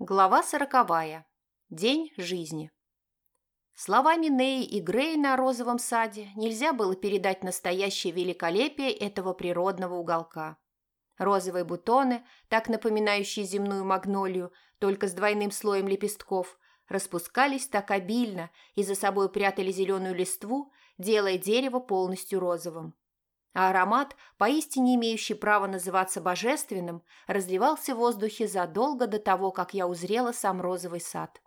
Глава сороковая. День жизни. Словами Неи и Грей на розовом саде нельзя было передать настоящее великолепие этого природного уголка. Розовые бутоны, так напоминающие земную магнолию, только с двойным слоем лепестков, распускались так обильно и за собой прятали зеленую листву, делая дерево полностью розовым а аромат, поистине имеющий право называться божественным, разливался в воздухе задолго до того, как я узрела сам розовый сад.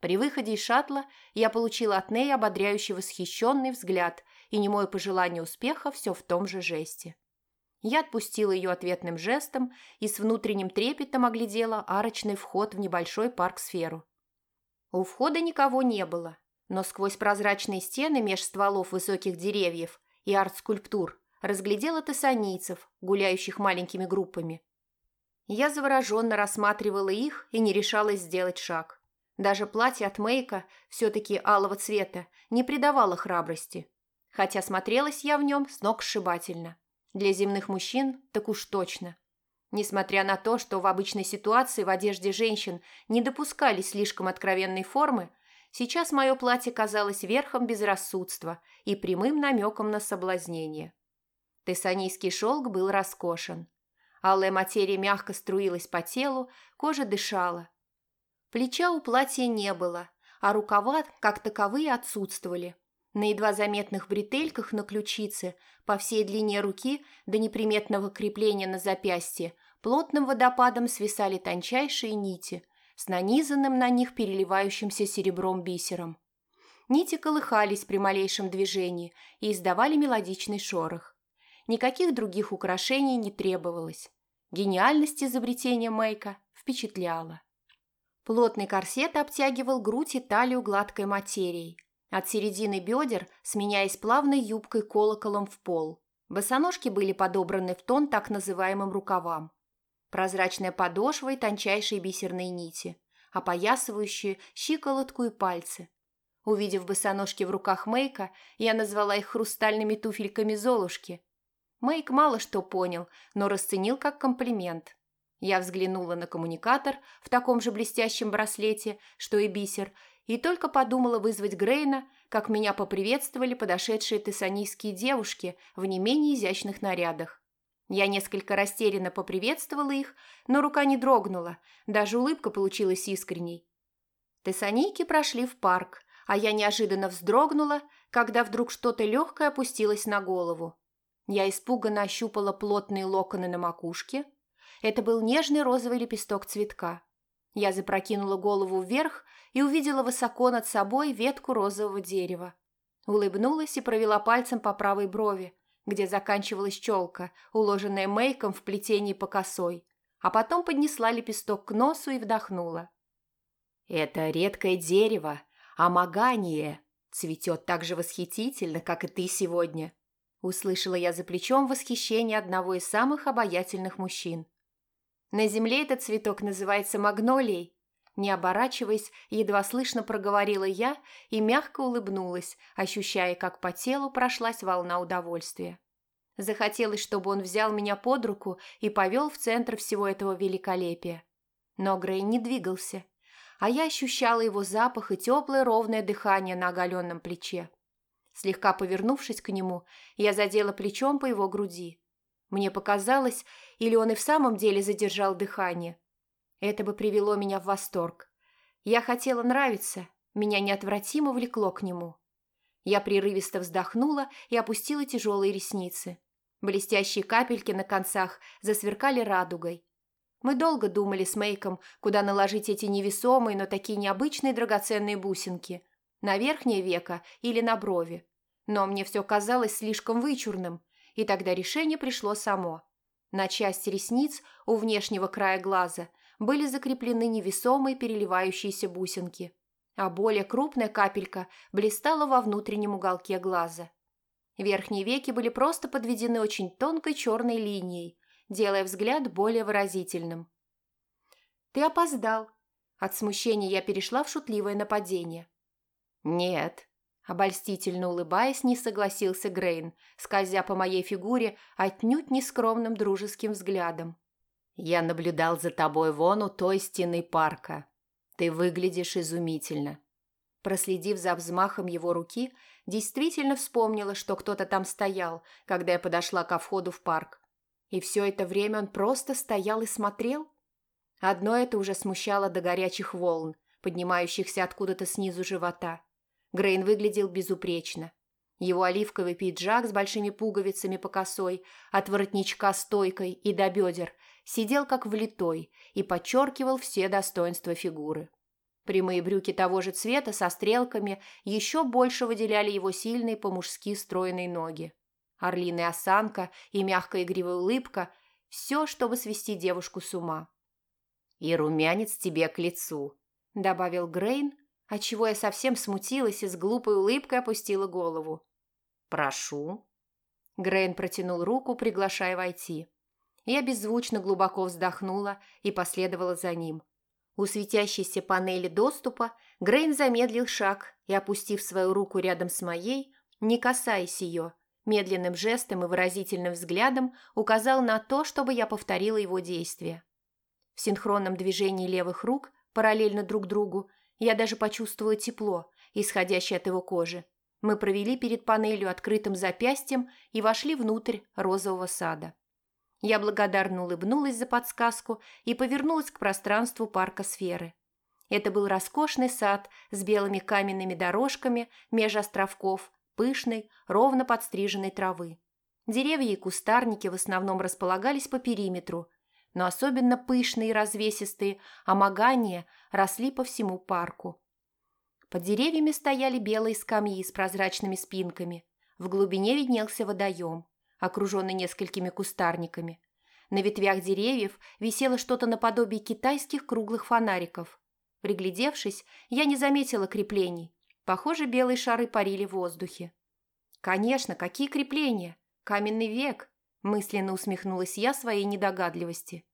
При выходе из шаттла я получила от Ней ободряющий восхищенный взгляд и немое пожелание успеха все в том же жесте. Я отпустила ее ответным жестом и с внутренним трепетом оглядела арочный вход в небольшой парк-сферу. У входа никого не было, но сквозь прозрачные стены меж стволов высоких деревьев и арт-скульптур разглядела тессанийцев, гуляющих маленькими группами. Я завороженно рассматривала их и не решалась сделать шаг. Даже платье от Мейка, все-таки алого цвета, не придавало храбрости. Хотя смотрелась я в нем с ног сшибательно. Для земных мужчин так уж точно. Несмотря на то, что в обычной ситуации в одежде женщин не допускались слишком откровенной формы, сейчас мое платье казалось верхом безрассудства и прямым намеком на соблазнение. Тессанийский шелк был роскошен. Алая материя мягко струилась по телу, кожа дышала. Плеча у платья не было, а рукава, как таковые, отсутствовали. На едва заметных бретельках на ключице, по всей длине руки до неприметного крепления на запястье, плотным водопадом свисали тончайшие нити с нанизанным на них переливающимся серебром бисером. Нити колыхались при малейшем движении и издавали мелодичный шорох. Никаких других украшений не требовалось. Гениальность изобретения Мэйка впечатляла. Плотный корсет обтягивал грудь и талию гладкой материей, от середины бедер сменяясь плавной юбкой колоколом в пол. Босоножки были подобраны в тон так называемым рукавам. Прозрачная подошва и тончайшие бисерные нити, опоясывающие щиколотку и пальцы. Увидев босоножки в руках Мэйка, я назвала их хрустальными туфельками Золушки, Мэйк мало что понял, но расценил как комплимент. Я взглянула на коммуникатор в таком же блестящем браслете, что и бисер, и только подумала вызвать Грейна, как меня поприветствовали подошедшие тессанийские девушки в не менее изящных нарядах. Я несколько растерянно поприветствовала их, но рука не дрогнула, даже улыбка получилась искренней. Тессанийки прошли в парк, а я неожиданно вздрогнула, когда вдруг что-то легкое опустилось на голову. Я испуганно ощупала плотные локоны на макушке. Это был нежный розовый лепесток цветка. Я запрокинула голову вверх и увидела высоко над собой ветку розового дерева. Улыбнулась и провела пальцем по правой брови, где заканчивалась челка, уложенная мейком в плетении по косой, а потом поднесла лепесток к носу и вдохнула. «Это редкое дерево, амагание, цветет так же восхитительно, как и ты сегодня», Услышала я за плечом восхищение одного из самых обаятельных мужчин. На земле этот цветок называется магнолией. Не оборачиваясь, едва слышно проговорила я и мягко улыбнулась, ощущая, как по телу прошлась волна удовольствия. Захотелось, чтобы он взял меня под руку и повел в центр всего этого великолепия. Но Грей не двигался, а я ощущала его запах и теплое ровное дыхание на оголенном плече. Слегка повернувшись к нему, я задела плечом по его груди. Мне показалось, или он и в самом деле задержал дыхание. Это бы привело меня в восторг. Я хотела нравиться, меня неотвратимо влекло к нему. Я прерывисто вздохнула и опустила тяжелые ресницы. Блестящие капельки на концах засверкали радугой. Мы долго думали с Мейком, куда наложить эти невесомые, но такие необычные драгоценные бусинки – на верхнее веко или на брови. Но мне все казалось слишком вычурным, и тогда решение пришло само. На части ресниц у внешнего края глаза были закреплены невесомые переливающиеся бусинки, а более крупная капелька блистала во внутреннем уголке глаза. Верхние веки были просто подведены очень тонкой черной линией, делая взгляд более выразительным. «Ты опоздал». От смущения я перешла в шутливое нападение. «Нет», – обольстительно улыбаясь, не согласился Грейн, скользя по моей фигуре отнюдь нескромным дружеским взглядом. «Я наблюдал за тобой вон у той стены парка. Ты выглядишь изумительно». Проследив за взмахом его руки, действительно вспомнила, что кто-то там стоял, когда я подошла ко входу в парк. И все это время он просто стоял и смотрел? Одно это уже смущало до горячих волн, поднимающихся откуда-то снизу живота. Грейн выглядел безупречно. Его оливковый пиджак с большими пуговицами по косой, от воротничка стойкой и до бедер, сидел как влитой и подчеркивал все достоинства фигуры. Прямые брюки того же цвета со стрелками еще больше выделяли его сильные по-мужски стройные ноги. Орлиная осанка и мягкая игривая улыбка – все, чтобы свести девушку с ума. «И румянец тебе к лицу», – добавил Грейн, отчего я совсем смутилась и с глупой улыбкой опустила голову. «Прошу». Грейн протянул руку, приглашая войти. Я беззвучно глубоко вздохнула и последовала за ним. У светящейся панели доступа Грейн замедлил шаг и, опустив свою руку рядом с моей, не касаясь ее, медленным жестом и выразительным взглядом указал на то, чтобы я повторила его действия. В синхронном движении левых рук, параллельно друг другу, я даже почувствовала тепло, исходящее от его кожи. Мы провели перед панелью открытым запястьем и вошли внутрь розового сада. Я благодарно улыбнулась за подсказку и повернулась к пространству парка сферы. Это был роскошный сад с белыми каменными дорожками меж островков, пышной, ровно подстриженной травы. Деревья и кустарники в основном располагались по периметру, но особенно пышные и развесистые амагания росли по всему парку. Под деревьями стояли белые скамьи с прозрачными спинками. В глубине виднелся водоем окруженный несколькими кустарниками. На ветвях деревьев висело что-то наподобие китайских круглых фонариков. Приглядевшись, я не заметила креплений. Похоже, белые шары парили в воздухе. «Конечно, какие крепления? Каменный век!» – мысленно усмехнулась я своей недогадливости.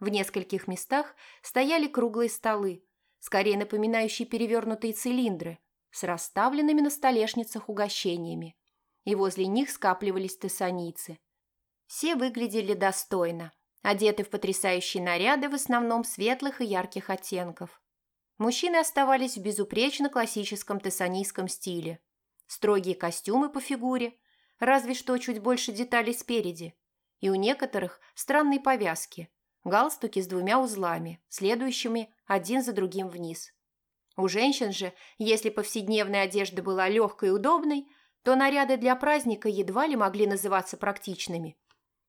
В нескольких местах стояли круглые столы, скорее напоминающие перевернутые цилиндры, с расставленными на столешницах угощениями и возле них скапливались тессаницы. Все выглядели достойно, одеты в потрясающие наряды в основном светлых и ярких оттенков. Мужчины оставались в безупречно классическом тессанийском стиле. Строгие костюмы по фигуре, разве что чуть больше деталей спереди, и у некоторых странные повязки, галстуки с двумя узлами, следующими один за другим вниз. У женщин же, если повседневная одежда была легкой и удобной, то наряды для праздника едва ли могли называться практичными.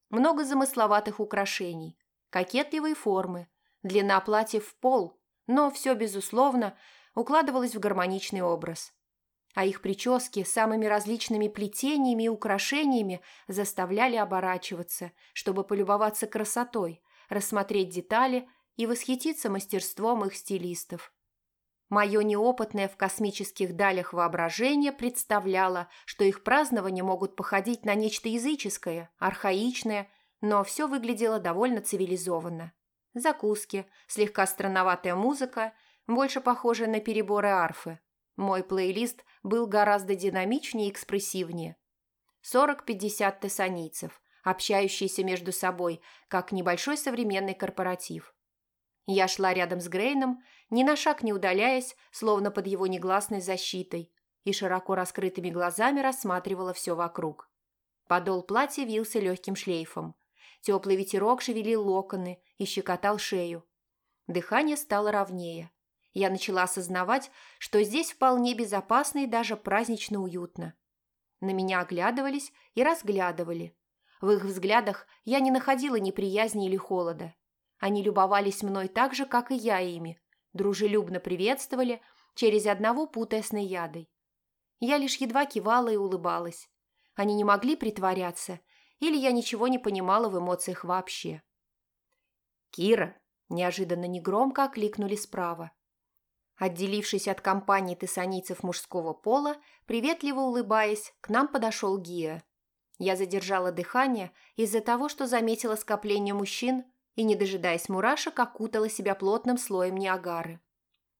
Много замысловатых украшений, кокетливые формы, длина платьев в пол, но все, безусловно, укладывалось в гармоничный образ. А их прически самыми различными плетениями и украшениями заставляли оборачиваться, чтобы полюбоваться красотой, рассмотреть детали и восхититься мастерством их стилистов. Мое неопытное в космических далях воображение представляло, что их празднования могут походить на нечто языческое, архаичное, но все выглядело довольно цивилизованно. Закуски, слегка странноватая музыка, больше похожая на переборы арфы. Мой плейлист был гораздо динамичнее и экспрессивнее. 40-50 тессанийцев, общающиеся между собой, как небольшой современный корпоратив. Я шла рядом с Грейном, ни на шаг не удаляясь, словно под его негласной защитой, и широко раскрытыми глазами рассматривала все вокруг. Подол платья вился легким шлейфом. Теплый ветерок шевелил локоны и щекотал шею. Дыхание стало ровнее. Я начала осознавать, что здесь вполне безопасно и даже празднично уютно. На меня оглядывались и разглядывали. В их взглядах я не находила неприязни или холода. Они любовались мной так же, как и я ими, дружелюбно приветствовали, через одного путая с наядой. Я лишь едва кивала и улыбалась. Они не могли притворяться, или я ничего не понимала в эмоциях вообще. «Кира!» – неожиданно негромко окликнули справа. Отделившись от компании тессанийцев мужского пола, приветливо улыбаясь, к нам подошел Гия. Я задержала дыхание из-за того, что заметила скопление мужчин, и, не дожидаясь мурашек, окутала себя плотным слоем Ниагары.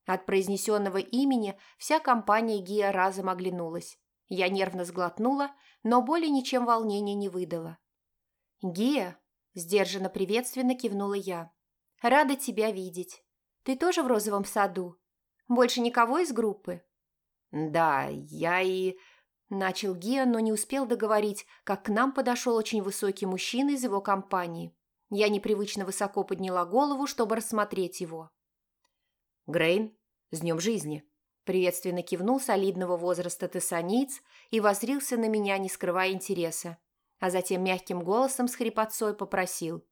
От произнесенного имени вся компания Гия разом оглянулась. Я нервно сглотнула, но более ничем волнения не выдала. «Гия?» Сдержанно приветственно кивнула я. «Рада тебя видеть. Ты тоже в розовом саду? Больше никого из группы?» «Да, я и...» Начал Гиа, но не успел договорить, как к нам подошел очень высокий мужчина из его компании. Я непривычно высоко подняла голову, чтобы рассмотреть его. «Грейн, с днем жизни!» Приветственно кивнул солидного возраста тессаниц и возрился на меня, не скрывая интереса. А затем мягким голосом с хрипотцой попросил.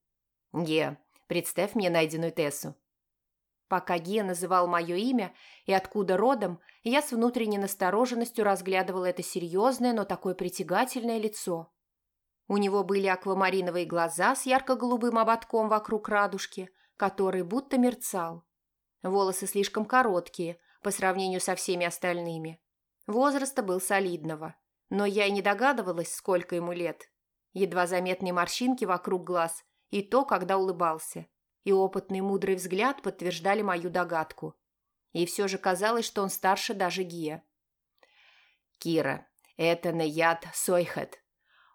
«Ге, представь мне найденную Тессу». Пока Ге называл мое имя и откуда родом, я с внутренней настороженностью разглядывала это серьезное, но такое притягательное лицо. У него были аквамариновые глаза с ярко-голубым ободком вокруг радужки, который будто мерцал. Волосы слишком короткие по сравнению со всеми остальными. Возраста был солидного, но я и не догадывалась, сколько ему лет. Едва заметные морщинки вокруг глаз и то, когда улыбался – и опытный мудрый взгляд подтверждали мою догадку. И все же казалось, что он старше даже Гия. «Кира, это Наяд Сойхет.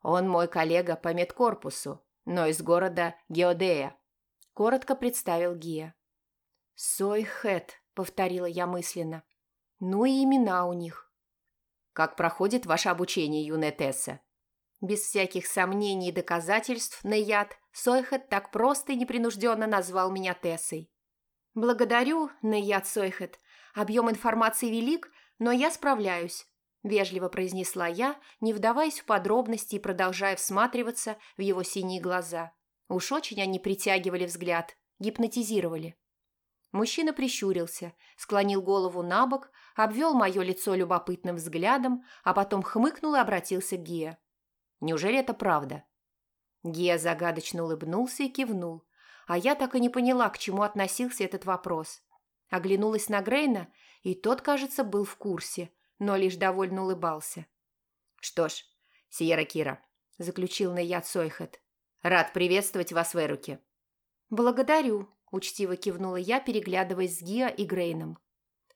Он мой коллега по медкорпусу, но из города Геодея», – коротко представил Гия. «Сойхет», – повторила я мысленно. «Ну и имена у них». «Как проходит ваше обучение, юная Тесса?» Без всяких сомнений и доказательств Наяд Сойхет так просто и непринужденно назвал меня Тессой. «Благодарю, Наяд Сойхет. Объем информации велик, но я справляюсь», – вежливо произнесла я, не вдаваясь в подробности и продолжая всматриваться в его синие глаза. Уж очень они притягивали взгляд, гипнотизировали. Мужчина прищурился, склонил голову на бок, обвел мое лицо любопытным взглядом, а потом хмыкнул и обратился к Гея. Неужели это правда?» Гея загадочно улыбнулся и кивнул, а я так и не поняла, к чему относился этот вопрос. Оглянулась на Грейна, и тот, кажется, был в курсе, но лишь довольно улыбался. «Что ж, Сиера Кира», – заключил Наяд Сойхет, – «рад приветствовать вас в Эруке». «Благодарю», – учтиво кивнула я, переглядываясь с Гиа и Грейном.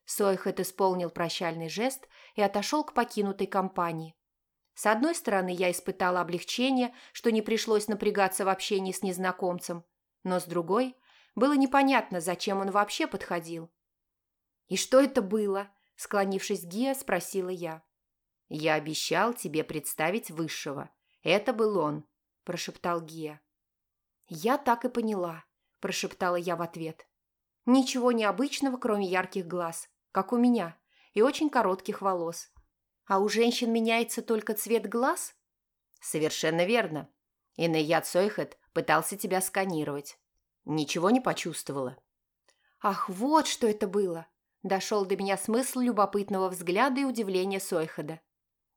Сойхет исполнил прощальный жест и отошел к покинутой компании, с одной стороны, я испытала облегчение, что не пришлось напрягаться в общении с незнакомцем, но с другой, было непонятно, зачем он вообще подходил. «И что это было?» – склонившись к Гия, спросила я. «Я обещал тебе представить высшего. Это был он», – прошептал Гия. «Я так и поняла», – прошептала я в ответ. «Ничего необычного, кроме ярких глаз, как у меня, и очень коротких волос. А у женщин меняется только цвет глаз? Совершенно верно. Инеяд Сойхет пытался тебя сканировать. Ничего не почувствовала. Ах, вот что это было. Дошел до меня смысл любопытного взгляда и удивления Сойхеда.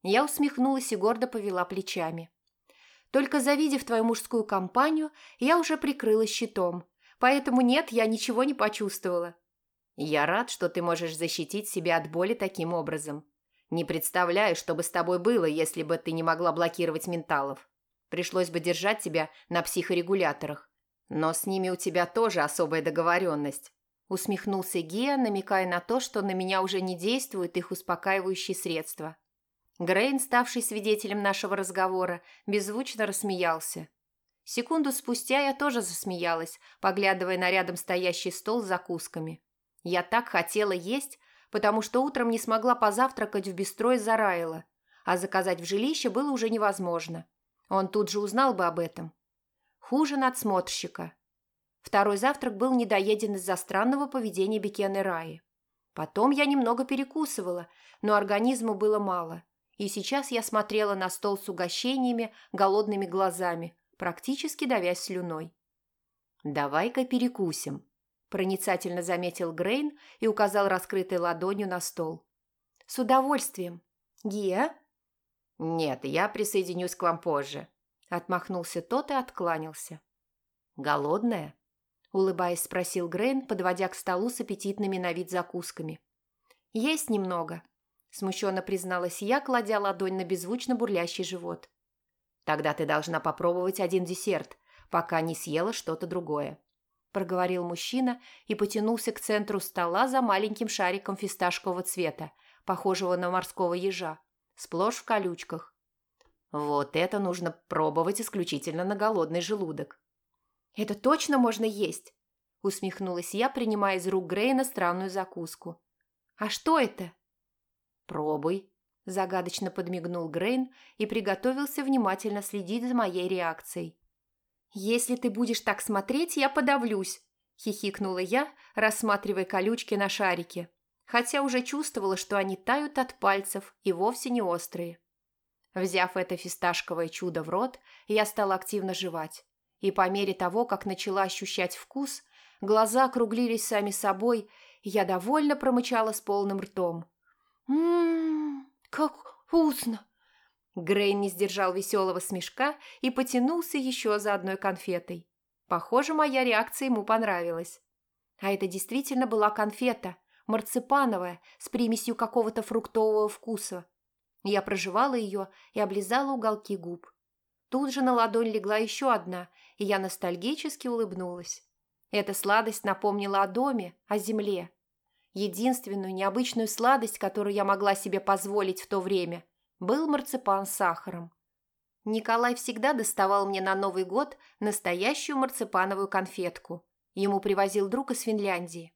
Я усмехнулась и гордо повела плечами. Только завидев твою мужскую компанию, я уже прикрылась щитом. Поэтому нет, я ничего не почувствовала. Я рад, что ты можешь защитить себя от боли таким образом. Не представляю, что бы с тобой было, если бы ты не могла блокировать менталов. Пришлось бы держать тебя на психорегуляторах. Но с ними у тебя тоже особая договоренность. Усмехнулся Гия, намекая на то, что на меня уже не действуют их успокаивающие средства. Грейн, ставший свидетелем нашего разговора, беззвучно рассмеялся. Секунду спустя я тоже засмеялась, поглядывая на рядом стоящий стол с закусками. Я так хотела есть, потому что утром не смогла позавтракать в бистро из-за Райла, а заказать в жилище было уже невозможно. Он тут же узнал бы об этом. Хуже надсмотрщика. Второй завтрак был недоеден из-за странного поведения Бекены Раи. Потом я немного перекусывала, но организму было мало, и сейчас я смотрела на стол с угощениями голодными глазами, практически давясь слюной. «Давай-ка перекусим», проницательно заметил Грейн и указал раскрытой ладонью на стол. «С удовольствием. Гия?» «Нет, я присоединюсь к вам позже», – отмахнулся тот и откланялся. «Голодная?» – улыбаясь, спросил Грейн, подводя к столу с аппетитными на вид закусками. «Есть немного», – смущенно призналась я, кладя ладонь на беззвучно бурлящий живот. «Тогда ты должна попробовать один десерт, пока не съела что-то другое», проговорил мужчина и потянулся к центру стола за маленьким шариком фисташкового цвета, похожего на морского ежа, сплошь в колючках. Вот это нужно пробовать исключительно на голодный желудок. «Это точно можно есть?» – усмехнулась я, принимая из рук Грейна странную закуску. «А что это?» «Пробуй», – загадочно подмигнул Грейн и приготовился внимательно следить за моей реакцией. «Если ты будешь так смотреть, я подавлюсь», – хихикнула я, рассматривая колючки на шарике, хотя уже чувствовала, что они тают от пальцев и вовсе не острые. Взяв это фисташковое чудо в рот, я стала активно жевать. И по мере того, как начала ощущать вкус, глаза округлились сами собой, и я довольно промычала с полным ртом. «Ммм, как вкусно!» Грейн не сдержал веселого смешка и потянулся еще за одной конфетой. Похоже, моя реакция ему понравилась. А это действительно была конфета, марципановая, с примесью какого-то фруктового вкуса. Я прожевала ее и облизала уголки губ. Тут же на ладонь легла еще одна, и я ностальгически улыбнулась. Эта сладость напомнила о доме, о земле. Единственную необычную сладость, которую я могла себе позволить в то время, был марципан с сахаром. Николай всегда доставал мне на Новый год настоящую марципановую конфетку. Ему привозил друг из Финляндии.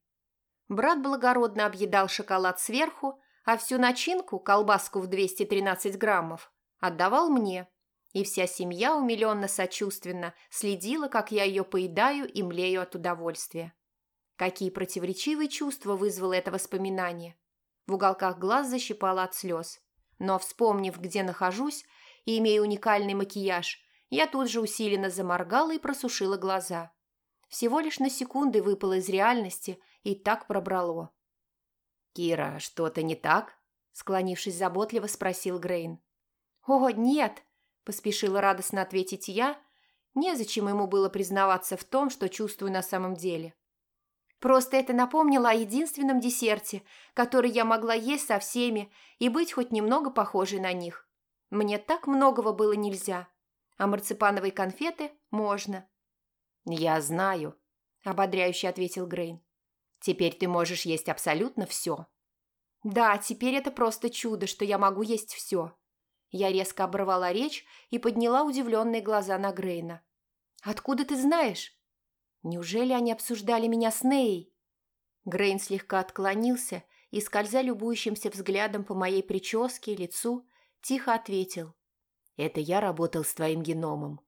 Брат благородно объедал шоколад сверху, а всю начинку, колбаску в 213 граммов, отдавал мне. И вся семья умиленно-сочувственно следила, как я ее поедаю и млею от удовольствия. Какие противоречивые чувства вызвало это воспоминание. В уголках глаз защипало от слез. Но, вспомнив, где нахожусь и имея уникальный макияж, я тут же усиленно заморгала и просушила глаза. Всего лишь на секунды выпало из реальности и так пробрало. «Кира, что-то не так?» Склонившись заботливо, спросил Грейн. «О, нет!» – поспешила радостно ответить я. Незачем ему было признаваться в том, что чувствую на самом деле. Просто это напомнило о единственном десерте, который я могла есть со всеми и быть хоть немного похожей на них. Мне так многого было нельзя, а марципановые конфеты можно. «Я знаю», – ободряюще ответил Грейн. «Теперь ты можешь есть абсолютно все». «Да, теперь это просто чудо, что я могу есть все». Я резко оборвала речь и подняла удивленные глаза на Грейна. «Откуда ты знаешь?» Неужели они обсуждали меня с Ней? Грейн слегка отклонился и, скользя любующимся взглядом по моей прическе и лицу, тихо ответил. «Это я работал с твоим геномом.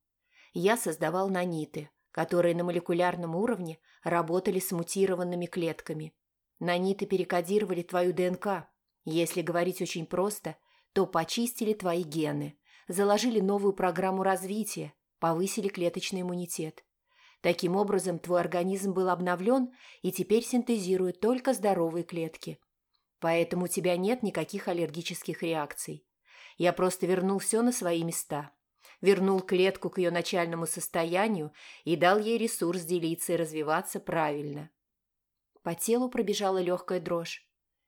Я создавал наниты, которые на молекулярном уровне работали с мутированными клетками. Наниты перекодировали твою ДНК. Если говорить очень просто, то почистили твои гены, заложили новую программу развития, повысили клеточный иммунитет. Таким образом, твой организм был обновлен и теперь синтезирует только здоровые клетки. Поэтому у тебя нет никаких аллергических реакций. Я просто вернул все на свои места. Вернул клетку к ее начальному состоянию и дал ей ресурс делиться и развиваться правильно. По телу пробежала легкая дрожь.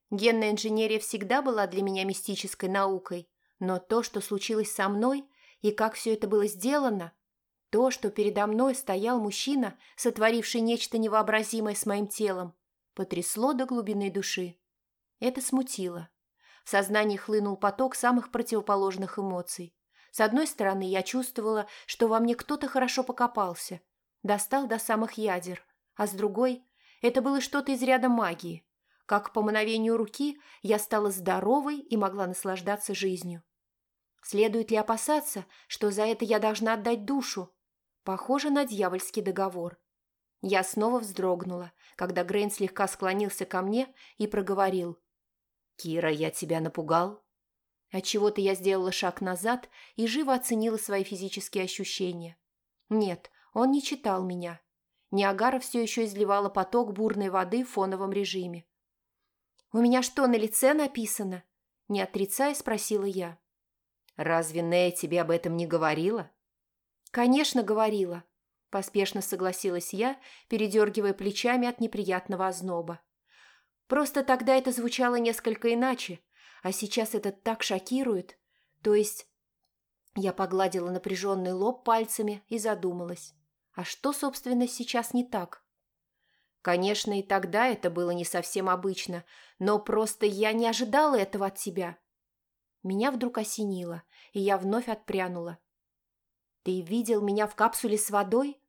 Генная инженерия всегда была для меня мистической наукой, но то, что случилось со мной и как все это было сделано – то, что передо мной стоял мужчина, сотворивший нечто невообразимое с моим телом, потрясло до глубины души. Это смутило. В сознании хлынул поток самых противоположных эмоций. С одной стороны, я чувствовала, что во мне кто-то хорошо покопался, достал до самых ядер, а с другой – это было что-то из ряда магии. Как по мановению руки я стала здоровой и могла наслаждаться жизнью. Следует ли опасаться, что за это я должна отдать душу? Похоже на дьявольский договор. Я снова вздрогнула, когда Грейн слегка склонился ко мне и проговорил. «Кира, я тебя напугал?» Отчего-то я сделала шаг назад и живо оценила свои физические ощущения. Нет, он не читал меня. Ниагара все еще изливала поток бурной воды в фоновом режиме. «У меня что, на лице написано?» Не отрицая, спросила я. «Разве Нея тебе об этом не говорила?» «Конечно, говорила», – поспешно согласилась я, передергивая плечами от неприятного озноба. «Просто тогда это звучало несколько иначе, а сейчас это так шокирует. То есть...» Я погладила напряженный лоб пальцами и задумалась. А что, собственно, сейчас не так? Конечно, и тогда это было не совсем обычно, но просто я не ожидала этого от тебя. Меня вдруг осенило, и я вновь отпрянула. «Ты видел меня в капсуле с водой?»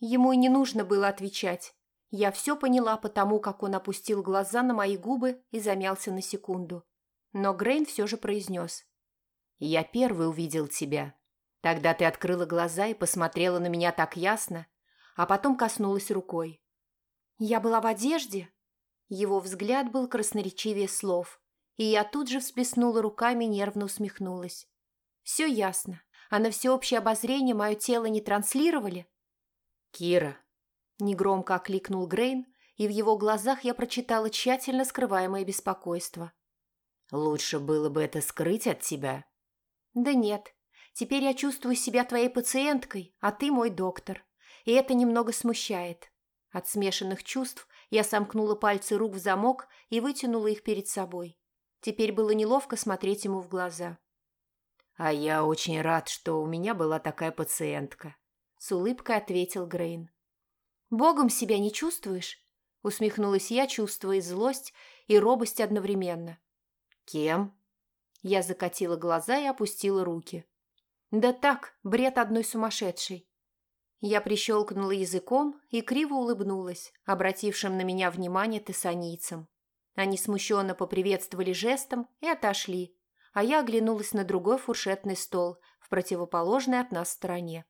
Ему и не нужно было отвечать. Я все поняла потому, как он опустил глаза на мои губы и замялся на секунду. Но Грейн все же произнес. «Я первый увидел тебя. Тогда ты открыла глаза и посмотрела на меня так ясно, а потом коснулась рукой. Я была в одежде?» Его взгляд был красноречивее слов, и я тут же всплеснула руками нервно усмехнулась. «Все ясно. А на всеобщее обозрение мое тело не транслировали?» «Кира, Негромко окликнул Грейн, и в его глазах я прочитала тщательно скрываемое беспокойство. «Лучше было бы это скрыть от тебя». «Да нет. Теперь я чувствую себя твоей пациенткой, а ты мой доктор. И это немного смущает». От смешанных чувств я сомкнула пальцы рук в замок и вытянула их перед собой. Теперь было неловко смотреть ему в глаза. «А я очень рад, что у меня была такая пациентка», — с улыбкой ответил Грейн. «Богом себя не чувствуешь?» – усмехнулась я, чувствуя злость и робость одновременно. «Кем?» Я закатила глаза и опустила руки. «Да так, бред одной сумасшедшей». Я прищелкнула языком и криво улыбнулась, обратившим на меня внимание тессанийцам. Они смущенно поприветствовали жестом и отошли, а я оглянулась на другой фуршетный стол в противоположной от нас стороне.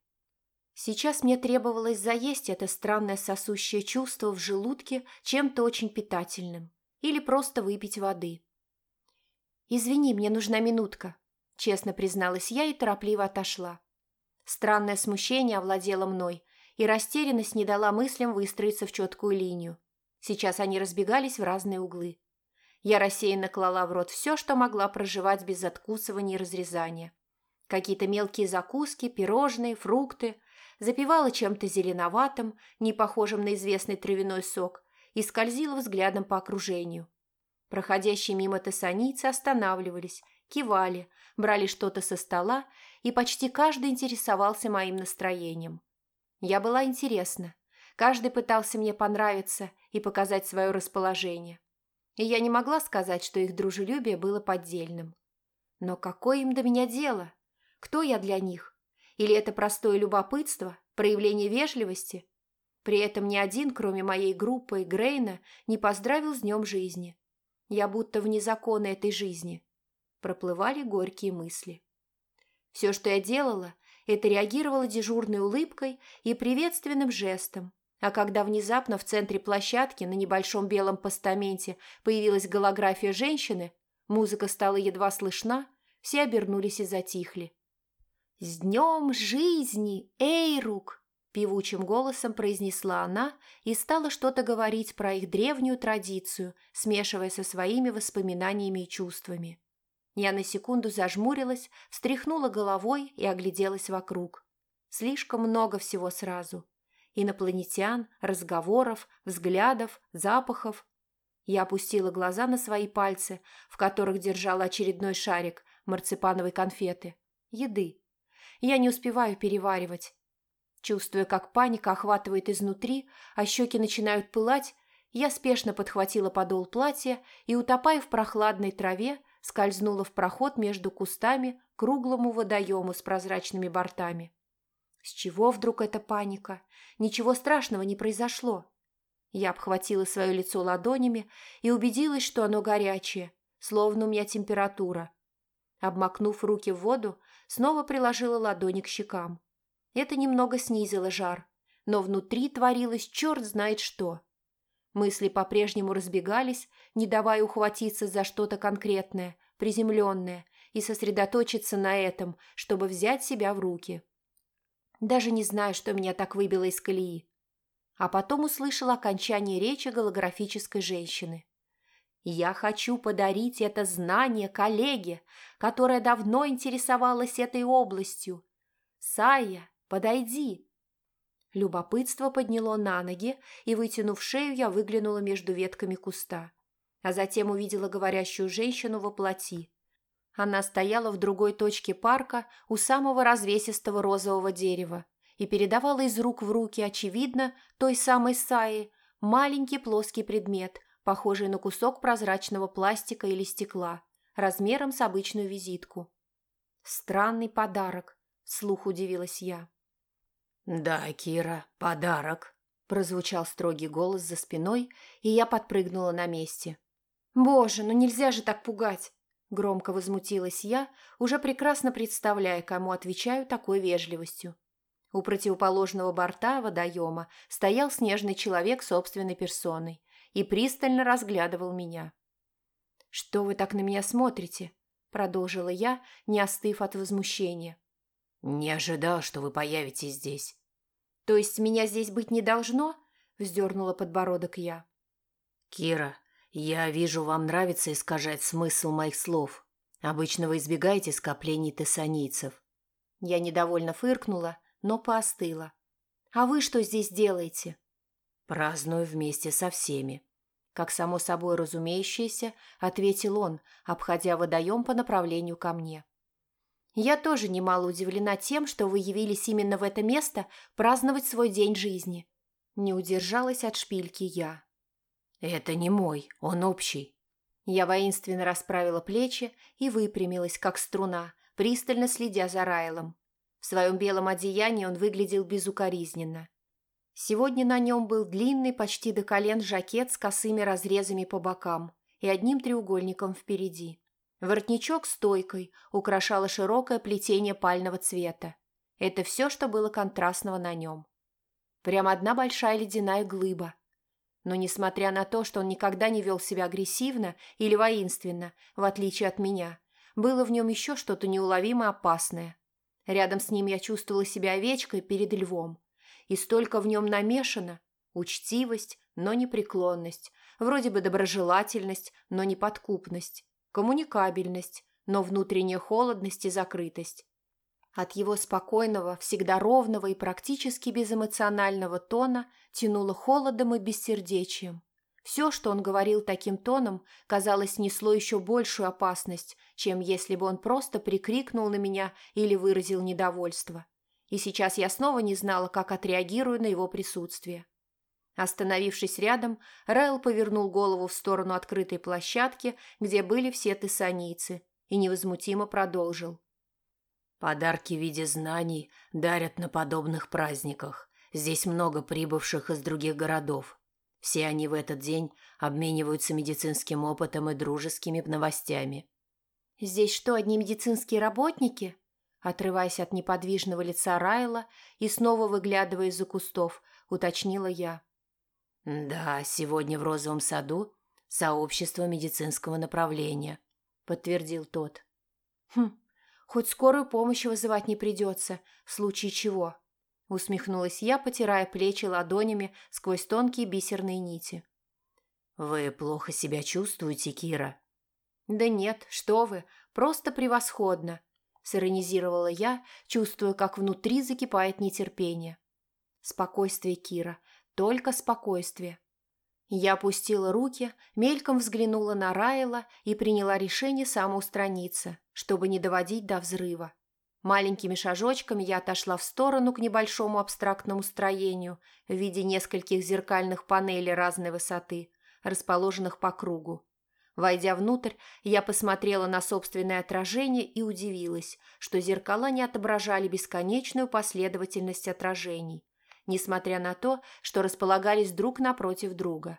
Сейчас мне требовалось заесть это странное сосущее чувство в желудке чем-то очень питательным или просто выпить воды. «Извини, мне нужна минутка», – честно призналась я и торопливо отошла. Странное смущение овладело мной, и растерянность не дала мыслям выстроиться в четкую линию. Сейчас они разбегались в разные углы. Я рассеянно клала в рот все, что могла проживать без откусывания и разрезания. Какие-то мелкие закуски, пирожные, фрукты – запивала чем-то зеленоватым, не похожим на известный травяной сок, и скользила взглядом по окружению. Проходящие мимо тессанийцы останавливались, кивали, брали что-то со стола, и почти каждый интересовался моим настроением. Я была интересна. Каждый пытался мне понравиться и показать свое расположение. И я не могла сказать, что их дружелюбие было поддельным. Но какое им до меня дело? Кто я для них? Или это простое любопытство, проявление вежливости? При этом ни один, кроме моей группы и Грейна, не поздравил с днем жизни. Я будто вне закона этой жизни. Проплывали горькие мысли. Все, что я делала, это реагировала дежурной улыбкой и приветственным жестом, а когда внезапно в центре площадки на небольшом белом постаменте появилась голография женщины, музыка стала едва слышна, все обернулись и затихли. «С днем жизни, Эйрук!» – певучим голосом произнесла она и стала что-то говорить про их древнюю традицию, смешивая со своими воспоминаниями и чувствами. Я на секунду зажмурилась, встряхнула головой и огляделась вокруг. Слишком много всего сразу. Инопланетян, разговоров, взглядов, запахов. Я опустила глаза на свои пальцы, в которых держала очередной шарик марципановой конфеты. Еды. Я не успеваю переваривать. Чувствуя, как паника охватывает изнутри, а щеки начинают пылать, я спешно подхватила подол платья и, утопая в прохладной траве, скользнула в проход между кустами к круглому водоему с прозрачными бортами. С чего вдруг эта паника? Ничего страшного не произошло. Я обхватила свое лицо ладонями и убедилась, что оно горячее, словно у меня температура. Обмакнув руки в воду, снова приложила ладони к щекам. Это немного снизило жар, но внутри творилось черт знает что. Мысли по-прежнему разбегались, не давая ухватиться за что-то конкретное, приземленное, и сосредоточиться на этом, чтобы взять себя в руки. Даже не знаю, что меня так выбило из колеи. А потом услышала окончание речи голографической женщины. Я хочу подарить это знание коллеге, которая давно интересовалась этой областью. Сая, подойди. Любопытство подняло на ноги, и, вытянув шею, я выглянула между ветками куста. А затем увидела говорящую женщину во плоти. Она стояла в другой точке парка у самого развесистого розового дерева и передавала из рук в руки, очевидно, той самой Саи, маленький плоский предмет – похожий на кусок прозрачного пластика или стекла, размером с обычную визитку. «Странный подарок», – слух удивилась я. «Да, Кира, подарок», – прозвучал строгий голос за спиной, и я подпрыгнула на месте. «Боже, ну нельзя же так пугать!» Громко возмутилась я, уже прекрасно представляя, кому отвечаю такой вежливостью. У противоположного борта водоема стоял снежный человек собственной персоной и пристально разглядывал меня. «Что вы так на меня смотрите?» – продолжила я, не остыв от возмущения. «Не ожидал, что вы появитесь здесь». «То есть меня здесь быть не должно?» – вздернула подбородок я. «Кира, «Я вижу, вам нравится искажать смысл моих слов. Обычно вы избегаете скоплений тессанийцев». Я недовольно фыркнула, но поостыла. «А вы что здесь делаете?» «Праздную вместе со всеми», как само собой разумеющееся, ответил он, обходя водоем по направлению ко мне. «Я тоже немало удивлена тем, что вы явились именно в это место праздновать свой день жизни». Не удержалась от шпильки я. «Это не мой, он общий». Я воинственно расправила плечи и выпрямилась, как струна, пристально следя за Райлом. В своем белом одеянии он выглядел безукоризненно. Сегодня на нем был длинный, почти до колен жакет с косыми разрезами по бокам и одним треугольником впереди. Воротничок стойкой украшало широкое плетение пального цвета. Это все, что было контрастного на нем. Прямо одна большая ледяная глыба – но несмотря на то, что он никогда не вел себя агрессивно или воинственно, в отличие от меня, было в нем еще что-то неуловимо опасное. Рядом с ним я чувствовала себя овечкой перед львом. И столько в нем намешано – учтивость, но непреклонность, вроде бы доброжелательность, но не подкупность, коммуникабельность, но внутренняя холодность и закрытость. От его спокойного, всегда ровного и практически безэмоционального тона тянуло холодом и бессердечием. Все, что он говорил таким тоном, казалось, несло еще большую опасность, чем если бы он просто прикрикнул на меня или выразил недовольство. И сейчас я снова не знала, как отреагирую на его присутствие. Остановившись рядом, Райл повернул голову в сторону открытой площадки, где были все тессанийцы, и невозмутимо продолжил. Подарки в виде знаний дарят на подобных праздниках. Здесь много прибывших из других городов. Все они в этот день обмениваются медицинским опытом и дружескими новостями. «Здесь что, одни медицинские работники?» Отрываясь от неподвижного лица Райла и снова выглядывая из-за кустов, уточнила я. «Да, сегодня в Розовом саду сообщество медицинского направления», — подтвердил тот. «Хм, Хоть скорую помощь вызывать не придется, в случае чего. Усмехнулась я, потирая плечи ладонями сквозь тонкие бисерные нити. «Вы плохо себя чувствуете, Кира?» «Да нет, что вы, просто превосходно», – сиронизировала я, чувствуя, как внутри закипает нетерпение. «Спокойствие, Кира, только спокойствие. Я опустила руки, мельком взглянула на Райла и приняла решение самоустраниться, чтобы не доводить до взрыва. Маленькими шажочками я отошла в сторону к небольшому абстрактному строению в виде нескольких зеркальных панелей разной высоты, расположенных по кругу. Войдя внутрь, я посмотрела на собственное отражение и удивилась, что зеркала не отображали бесконечную последовательность отражений, несмотря на то, что располагались друг напротив друга.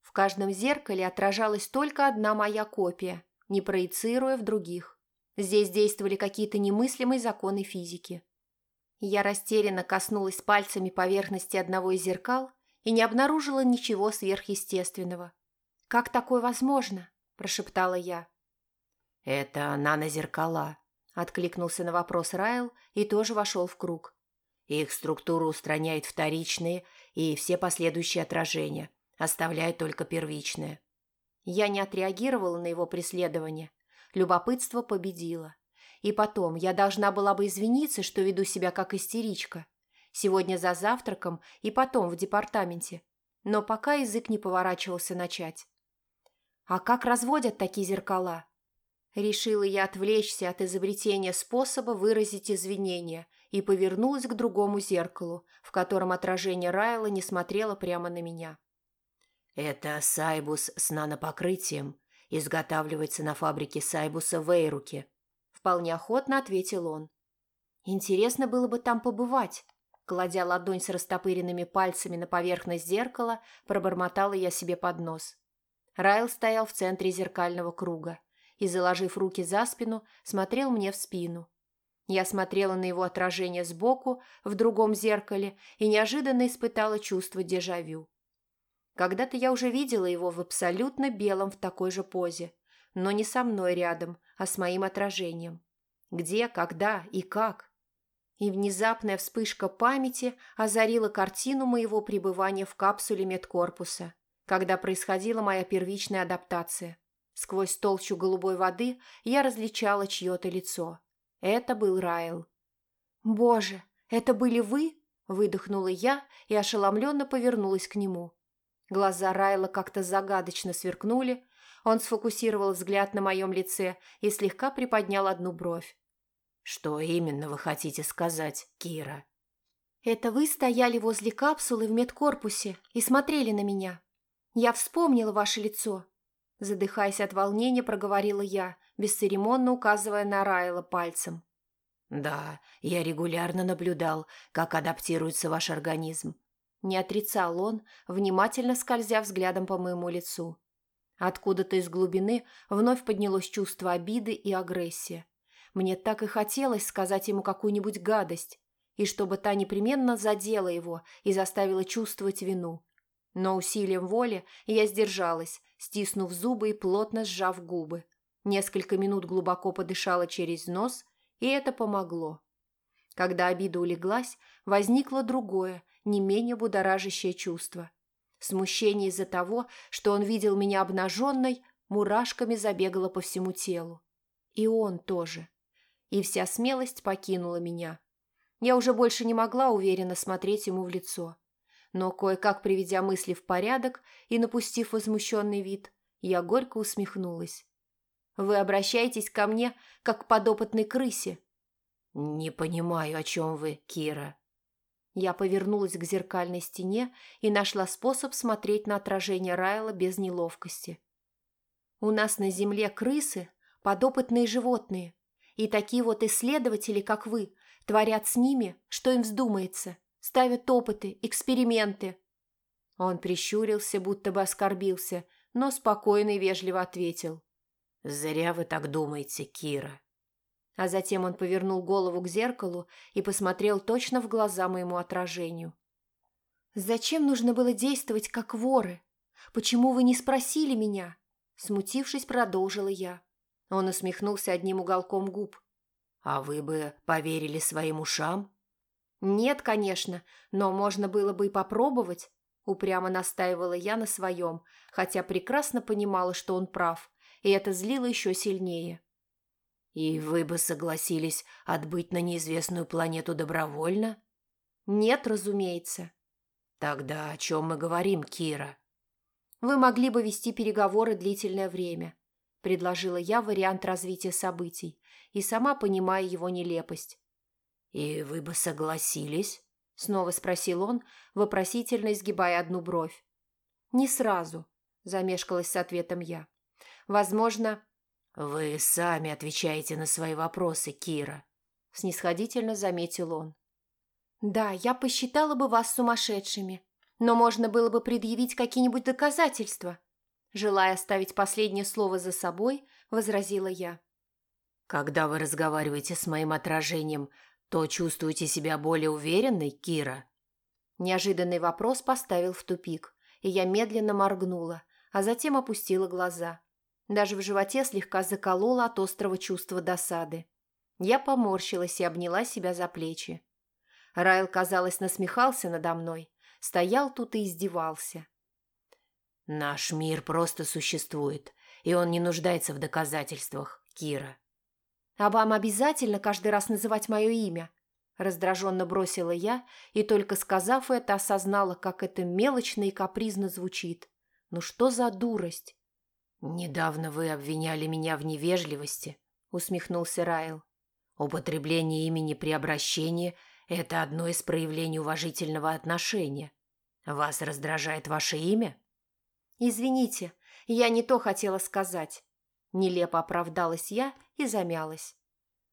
В каждом зеркале отражалась только одна моя копия, не проецируя в других. Здесь действовали какие-то немыслимые законы физики. Я растерянно коснулась пальцами поверхности одного из зеркал и не обнаружила ничего сверхъестественного. «Как такое возможно?» – прошептала я. «Это нанозеркала», – откликнулся на вопрос Райл и тоже вошел в круг. Их структура устраняет вторичные и все последующие отражения, оставляя только первичные. Я не отреагировала на его преследование. Любопытство победило. И потом, я должна была бы извиниться, что веду себя как истеричка. Сегодня за завтраком и потом в департаменте. Но пока язык не поворачивался начать. А как разводят такие зеркала? Решила я отвлечься от изобретения способа выразить извинения и повернулась к другому зеркалу, в котором отражение Райла не смотрело прямо на меня. «Это сайбус с нанопокрытием. Изготавливается на фабрике сайбуса в Эйруке», – вполне охотно ответил он. «Интересно было бы там побывать», кладя ладонь с растопыренными пальцами на поверхность зеркала, пробормотала я себе под нос. Райл стоял в центре зеркального круга и, заложив руки за спину, смотрел мне в спину. Я смотрела на его отражение сбоку, в другом зеркале, и неожиданно испытала чувство дежавю. Когда-то я уже видела его в абсолютно белом в такой же позе, но не со мной рядом, а с моим отражением. Где, когда и как? И внезапная вспышка памяти озарила картину моего пребывания в капсуле медкорпуса, когда происходила моя первичная адаптация. Сквозь толщу голубой воды я различала чье-то лицо. Это был Райл. «Боже, это были вы?» – выдохнула я и ошеломленно повернулась к нему. Глаза Райла как-то загадочно сверкнули, он сфокусировал взгляд на моем лице и слегка приподнял одну бровь. «Что именно вы хотите сказать, Кира?» «Это вы стояли возле капсулы в медкорпусе и смотрели на меня. Я вспомнила ваше лицо». Задыхаясь от волнения, проговорила я, бесцеремонно указывая на Райла пальцем. «Да, я регулярно наблюдал, как адаптируется ваш организм». Не отрицал он, внимательно скользя взглядом по моему лицу. Откуда-то из глубины вновь поднялось чувство обиды и агрессии. Мне так и хотелось сказать ему какую-нибудь гадость, и чтобы та непременно задела его и заставила чувствовать вину. Но усилием воли я сдержалась, стиснув зубы и плотно сжав губы. Несколько минут глубоко подышала через нос, и это помогло. Когда обида улеглась, возникло другое, не менее будоражащее чувство – Смущение из-за того, что он видел меня обнаженной, мурашками забегало по всему телу. И он тоже. И вся смелость покинула меня. Я уже больше не могла уверенно смотреть ему в лицо. Но кое-как приведя мысли в порядок и напустив возмущенный вид, я горько усмехнулась. «Вы обращаетесь ко мне, как к подопытной крысе». «Не понимаю, о чем вы, Кира», я повернулась к зеркальной стене и нашла способ смотреть на отражение Райла без неловкости. У нас на Земле крысы – подопытные животные, и такие вот исследователи, как вы, творят с ними, что им вздумается, ставят опыты, эксперименты. Он прищурился, будто бы оскорбился, но спокойно и вежливо ответил. «Зря вы так думаете, Кира. А затем он повернул голову к зеркалу и посмотрел точно в глаза моему отражению. «Зачем нужно было действовать как воры? Почему вы не спросили меня?» Смутившись, продолжила я. Он усмехнулся одним уголком губ. «А вы бы поверили своим ушам?» «Нет, конечно, но можно было бы и попробовать», упрямо настаивала я на своем, хотя прекрасно понимала, что он прав, и это злило еще сильнее. «И вы бы согласились отбыть на неизвестную планету добровольно?» «Нет, разумеется». «Тогда о чем мы говорим, Кира?» «Вы могли бы вести переговоры длительное время», – предложила я вариант развития событий, и сама понимая его нелепость. «И вы бы согласились?» – снова спросил он, вопросительно изгибая одну бровь. «Не сразу», – замешкалась с ответом я. «Возможно, «Вы сами отвечаете на свои вопросы, Кира», – снисходительно заметил он. «Да, я посчитала бы вас сумасшедшими, но можно было бы предъявить какие-нибудь доказательства». Желая оставить последнее слово за собой, возразила я. «Когда вы разговариваете с моим отражением, то чувствуете себя более уверенной, Кира?» Неожиданный вопрос поставил в тупик, и я медленно моргнула, а затем опустила глаза. Даже в животе слегка закололо от острого чувства досады. Я поморщилась и обняла себя за плечи. Райл, казалось, насмехался надо мной, стоял тут и издевался. «Наш мир просто существует, и он не нуждается в доказательствах, Кира». «А вам обязательно каждый раз называть мое имя?» Раздраженно бросила я, и только сказав это, осознала, как это мелочно и капризно звучит. «Ну что за дурость?» «Недавно вы обвиняли меня в невежливости», — усмехнулся Райл. «Употребление имени при обращении — это одно из проявлений уважительного отношения. Вас раздражает ваше имя?» «Извините, я не то хотела сказать». Нелепо оправдалась я и замялась.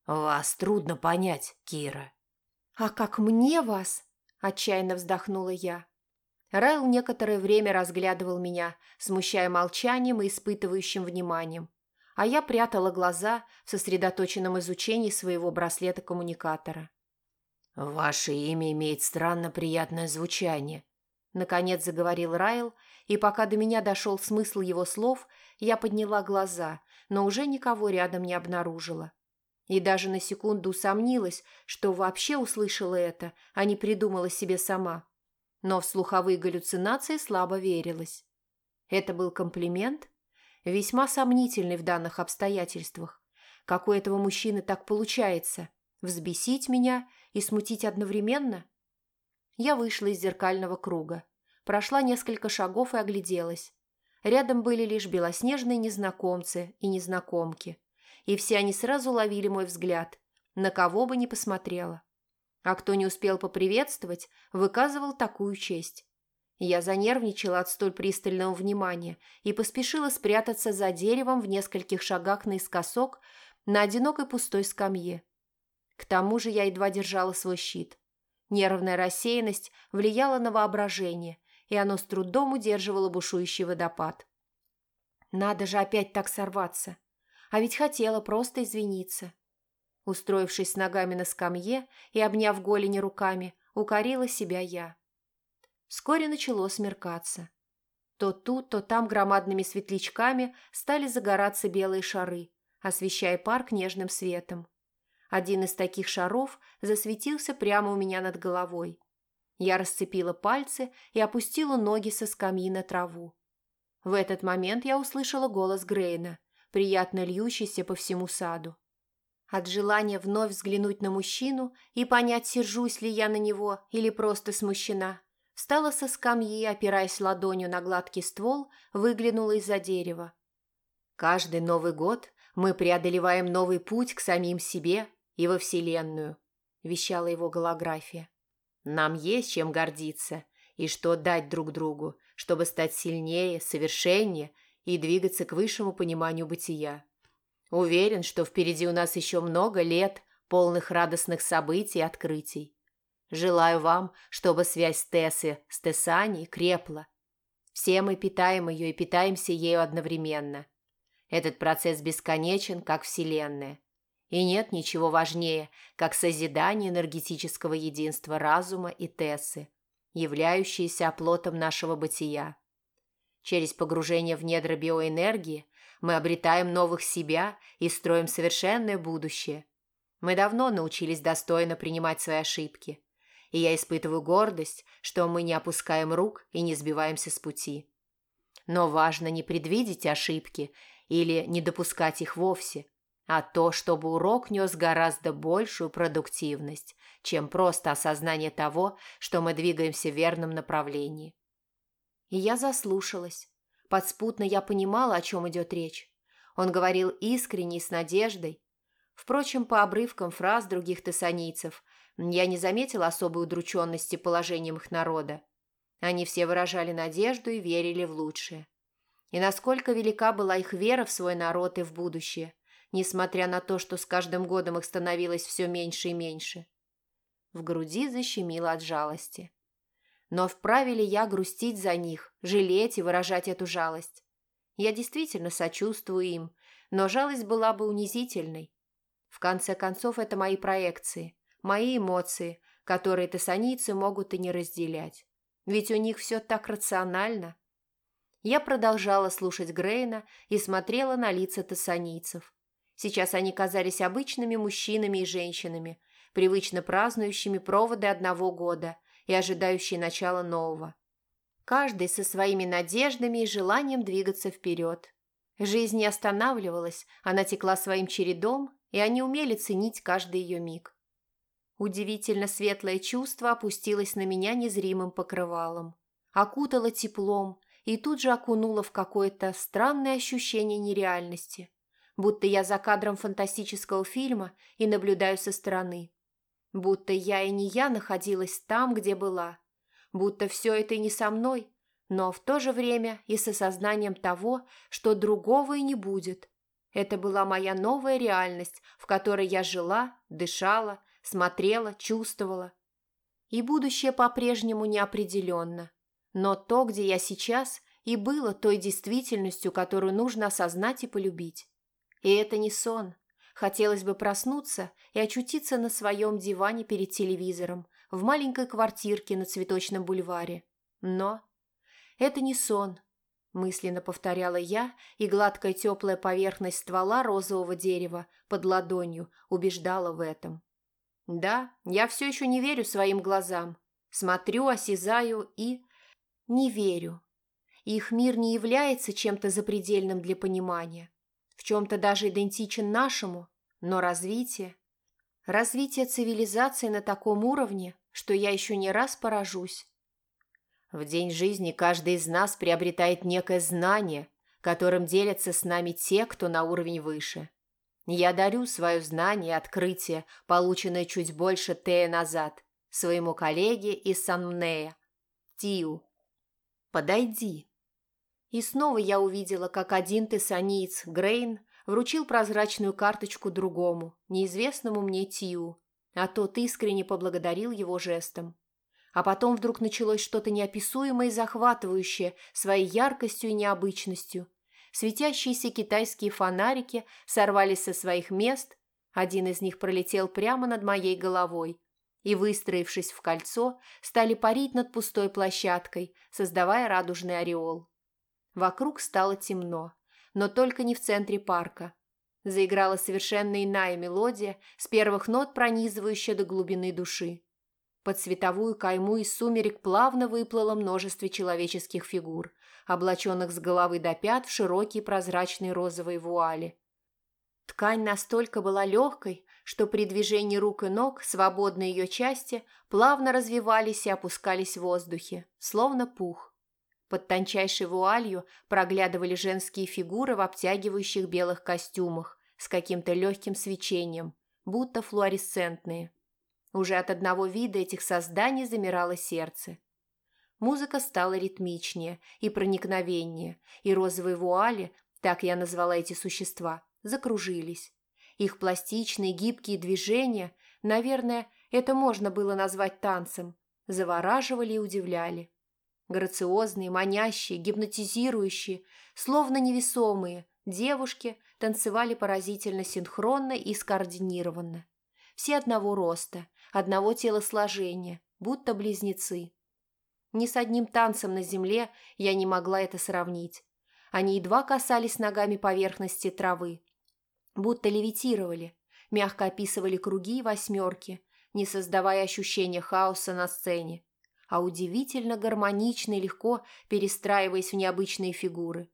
«Вас трудно понять, Кира». «А как мне вас?» – отчаянно вздохнула я. Райл некоторое время разглядывал меня, смущая молчанием и испытывающим вниманием, а я прятала глаза в сосредоточенном изучении своего браслета-коммуникатора. «Ваше имя имеет странно приятное звучание», – наконец заговорил Райл, и пока до меня дошел смысл его слов, я подняла глаза, но уже никого рядом не обнаружила. И даже на секунду усомнилась, что вообще услышала это, а не придумала себе сама. Но в слуховые галлюцинации слабо верилась. Это был комплимент? Весьма сомнительный в данных обстоятельствах. Как у этого мужчины так получается? Взбесить меня и смутить одновременно? Я вышла из зеркального круга, прошла несколько шагов и огляделась. Рядом были лишь белоснежные незнакомцы и незнакомки и все они сразу ловили мой взгляд, на кого бы ни посмотрела. А кто не успел поприветствовать, выказывал такую честь. Я занервничала от столь пристального внимания и поспешила спрятаться за деревом в нескольких шагах наискосок на одинокой пустой скамье. К тому же я едва держала свой щит. Нервная рассеянность влияла на воображение, и оно с трудом удерживало бушующий водопад. Надо же опять так сорваться. А ведь хотела просто извиниться. Устроившись ногами на скамье и обняв голени руками, укорила себя я. Вскоре начало смеркаться. То тут, то там громадными светлячками стали загораться белые шары, освещая парк нежным светом. Один из таких шаров засветился прямо у меня над головой. Я расцепила пальцы и опустила ноги со скамьи на траву. В этот момент я услышала голос Грейна, приятно льющийся по всему саду. От желания вновь взглянуть на мужчину и понять, сержусь ли я на него или просто смущена, встала со скамьи, опираясь ладонью на гладкий ствол, выглянула из-за дерева. «Каждый Новый год мы преодолеваем новый путь к самим себе и во Вселенную», – вещала его голография. «Нам есть чем гордиться и что дать друг другу, чтобы стать сильнее, совершеннее – и двигаться к высшему пониманию бытия. Уверен, что впереди у нас еще много лет, полных радостных событий и открытий. Желаю вам, чтобы связь Тессы с Тессани крепла. Все мы питаем ее и питаемся ею одновременно. Этот процесс бесконечен, как Вселенная. И нет ничего важнее, как созидание энергетического единства разума и Тессы, являющиеся оплотом нашего бытия. Через погружение в недра биоэнергии мы обретаем новых себя и строим совершенное будущее. Мы давно научились достойно принимать свои ошибки. И я испытываю гордость, что мы не опускаем рук и не сбиваемся с пути. Но важно не предвидеть ошибки или не допускать их вовсе, а то, чтобы урок нес гораздо большую продуктивность, чем просто осознание того, что мы двигаемся в верном направлении. И я заслушалась. Подспутно я понимала, о чем идет речь. Он говорил искренне с надеждой. Впрочем, по обрывкам фраз других тессанийцев я не заметила особой удрученности положением их народа. Они все выражали надежду и верили в лучшее. И насколько велика была их вера в свой народ и в будущее, несмотря на то, что с каждым годом их становилось все меньше и меньше. В груди защемило от жалости. Но вправе ли я грустить за них, жалеть и выражать эту жалость? Я действительно сочувствую им, но жалость была бы унизительной. В конце концов, это мои проекции, мои эмоции, которые тессаницы могут и не разделять. Ведь у них все так рационально. Я продолжала слушать Грейна и смотрела на лица тессанийцев. Сейчас они казались обычными мужчинами и женщинами, привычно празднующими проводы одного года – и ожидающий начала нового. Каждый со своими надеждами и желанием двигаться вперед. Жизнь не останавливалась, она текла своим чередом, и они умели ценить каждый ее миг. Удивительно светлое чувство опустилось на меня незримым покрывалом, окутало теплом и тут же окунуло в какое-то странное ощущение нереальности, будто я за кадром фантастического фильма и наблюдаю со стороны. Будто я и не я находилась там, где была. Будто все это не со мной, но в то же время и с осознанием того, что другого и не будет. Это была моя новая реальность, в которой я жила, дышала, смотрела, чувствовала. И будущее по-прежнему неопределенно. Но то, где я сейчас, и было той действительностью, которую нужно осознать и полюбить. И это не сон. Хотелось бы проснуться и очутиться на своем диване перед телевизором, в маленькой квартирке на Цветочном бульваре. Но это не сон, мысленно повторяла я, и гладкая теплая поверхность ствола розового дерева под ладонью убеждала в этом. Да, я все еще не верю своим глазам. Смотрю, осязаю и... Не верю. Их мир не является чем-то запредельным для понимания. В чем-то даже идентичен нашему, но развитие... Развитие цивилизации на таком уровне, что я еще не раз поражусь. В день жизни каждый из нас приобретает некое знание, которым делятся с нами те, кто на уровень выше. Я дарю свое знание и открытие, полученное чуть больше Тея назад, своему коллеге из Санмнея, Тию. Подойди. И снова я увидела, как один тессаниец, Грейн, вручил прозрачную карточку другому, неизвестному мне Тию, а тот искренне поблагодарил его жестом. А потом вдруг началось что-то неописуемое и захватывающее своей яркостью и необычностью – Светящиеся китайские фонарики сорвались со своих мест, один из них пролетел прямо над моей головой и, выстроившись в кольцо, стали парить над пустой площадкой, создавая радужный ореол. Вокруг стало темно, но только не в центре парка. Заиграла совершенно иная мелодия, с первых нот пронизывающая до глубины души. Под световую кайму из сумерек плавно выплыло множество человеческих фигур, облаченных с головы до пят в широкие прозрачные розовые вуали. Ткань настолько была легкой, что при движении рук и ног свободные ее части плавно развивались и опускались в воздухе, словно пух. Под тончайшей вуалью проглядывали женские фигуры в обтягивающих белых костюмах с каким-то легким свечением, будто флуоресцентные. Уже от одного вида этих созданий замирало сердце. Музыка стала ритмичнее и проникновеннее, и розовые вуали, так я назвала эти существа, закружились. Их пластичные гибкие движения, наверное, это можно было назвать танцем, завораживали и удивляли. Грациозные, манящие, гипнотизирующие, словно невесомые, девушки танцевали поразительно синхронно и скоординированно. Все одного роста, одного телосложения, будто близнецы. Ни с одним танцем на земле я не могла это сравнить. Они едва касались ногами поверхности травы, будто левитировали, мягко описывали круги и восьмерки, не создавая ощущения хаоса на сцене, а удивительно гармонично и легко перестраиваясь в необычные фигуры.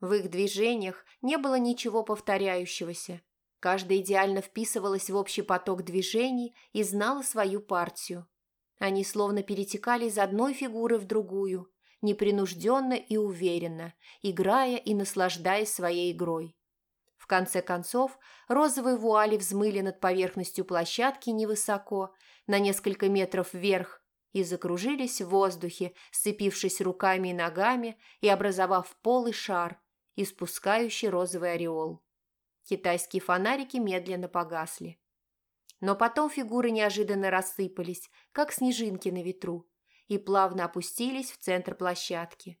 В их движениях не было ничего повторяющегося. Каждая идеально вписывалась в общий поток движений и знала свою партию. Они словно перетекали из одной фигуры в другую, непринужденно и уверенно, играя и наслаждаясь своей игрой. В конце концов, розовые вуали взмыли над поверхностью площадки невысоко, на несколько метров вверх, и закружились в воздухе, сцепившись руками и ногами и образовав полый шар, испускающий розовый ореол. Китайские фонарики медленно погасли. Но потом фигуры неожиданно рассыпались, как снежинки на ветру, и плавно опустились в центр площадки.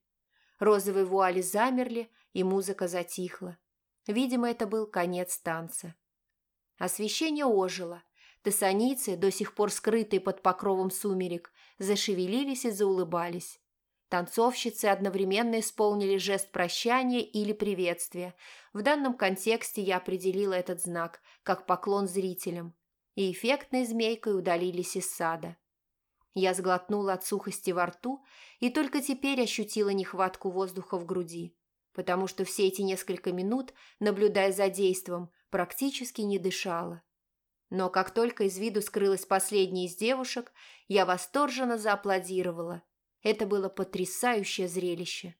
Розовые вуали замерли, и музыка затихла. Видимо, это был конец танца. Освещение ожило. Тессаницы, до сих пор скрытые под покровом сумерек, зашевелились и заулыбались. Танцовщицы одновременно исполнили жест прощания или приветствия. В данном контексте я определила этот знак как поклон зрителям и эффектной змейкой удалились из сада. Я сглотнула от сухости во рту и только теперь ощутила нехватку воздуха в груди, потому что все эти несколько минут, наблюдая за действом, практически не дышала. Но как только из виду скрылась последняя из девушек, я восторженно зааплодировала. Это было потрясающее зрелище.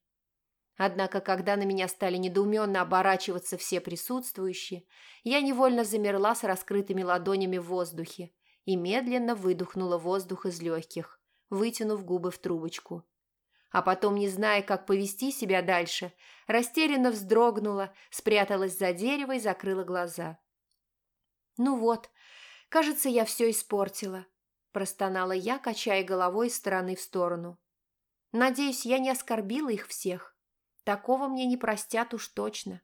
Однако, когда на меня стали недоуменно оборачиваться все присутствующие, я невольно замерла с раскрытыми ладонями в воздухе и медленно выдохнула воздух из легких, вытянув губы в трубочку. А потом, не зная, как повести себя дальше, растерянно вздрогнула, спряталась за дерево и закрыла глаза. «Ну вот, кажется, я все испортила», – простонала я, качая головой из стороны в сторону. «Надеюсь, я не оскорбила их всех. Такого мне не простят уж точно».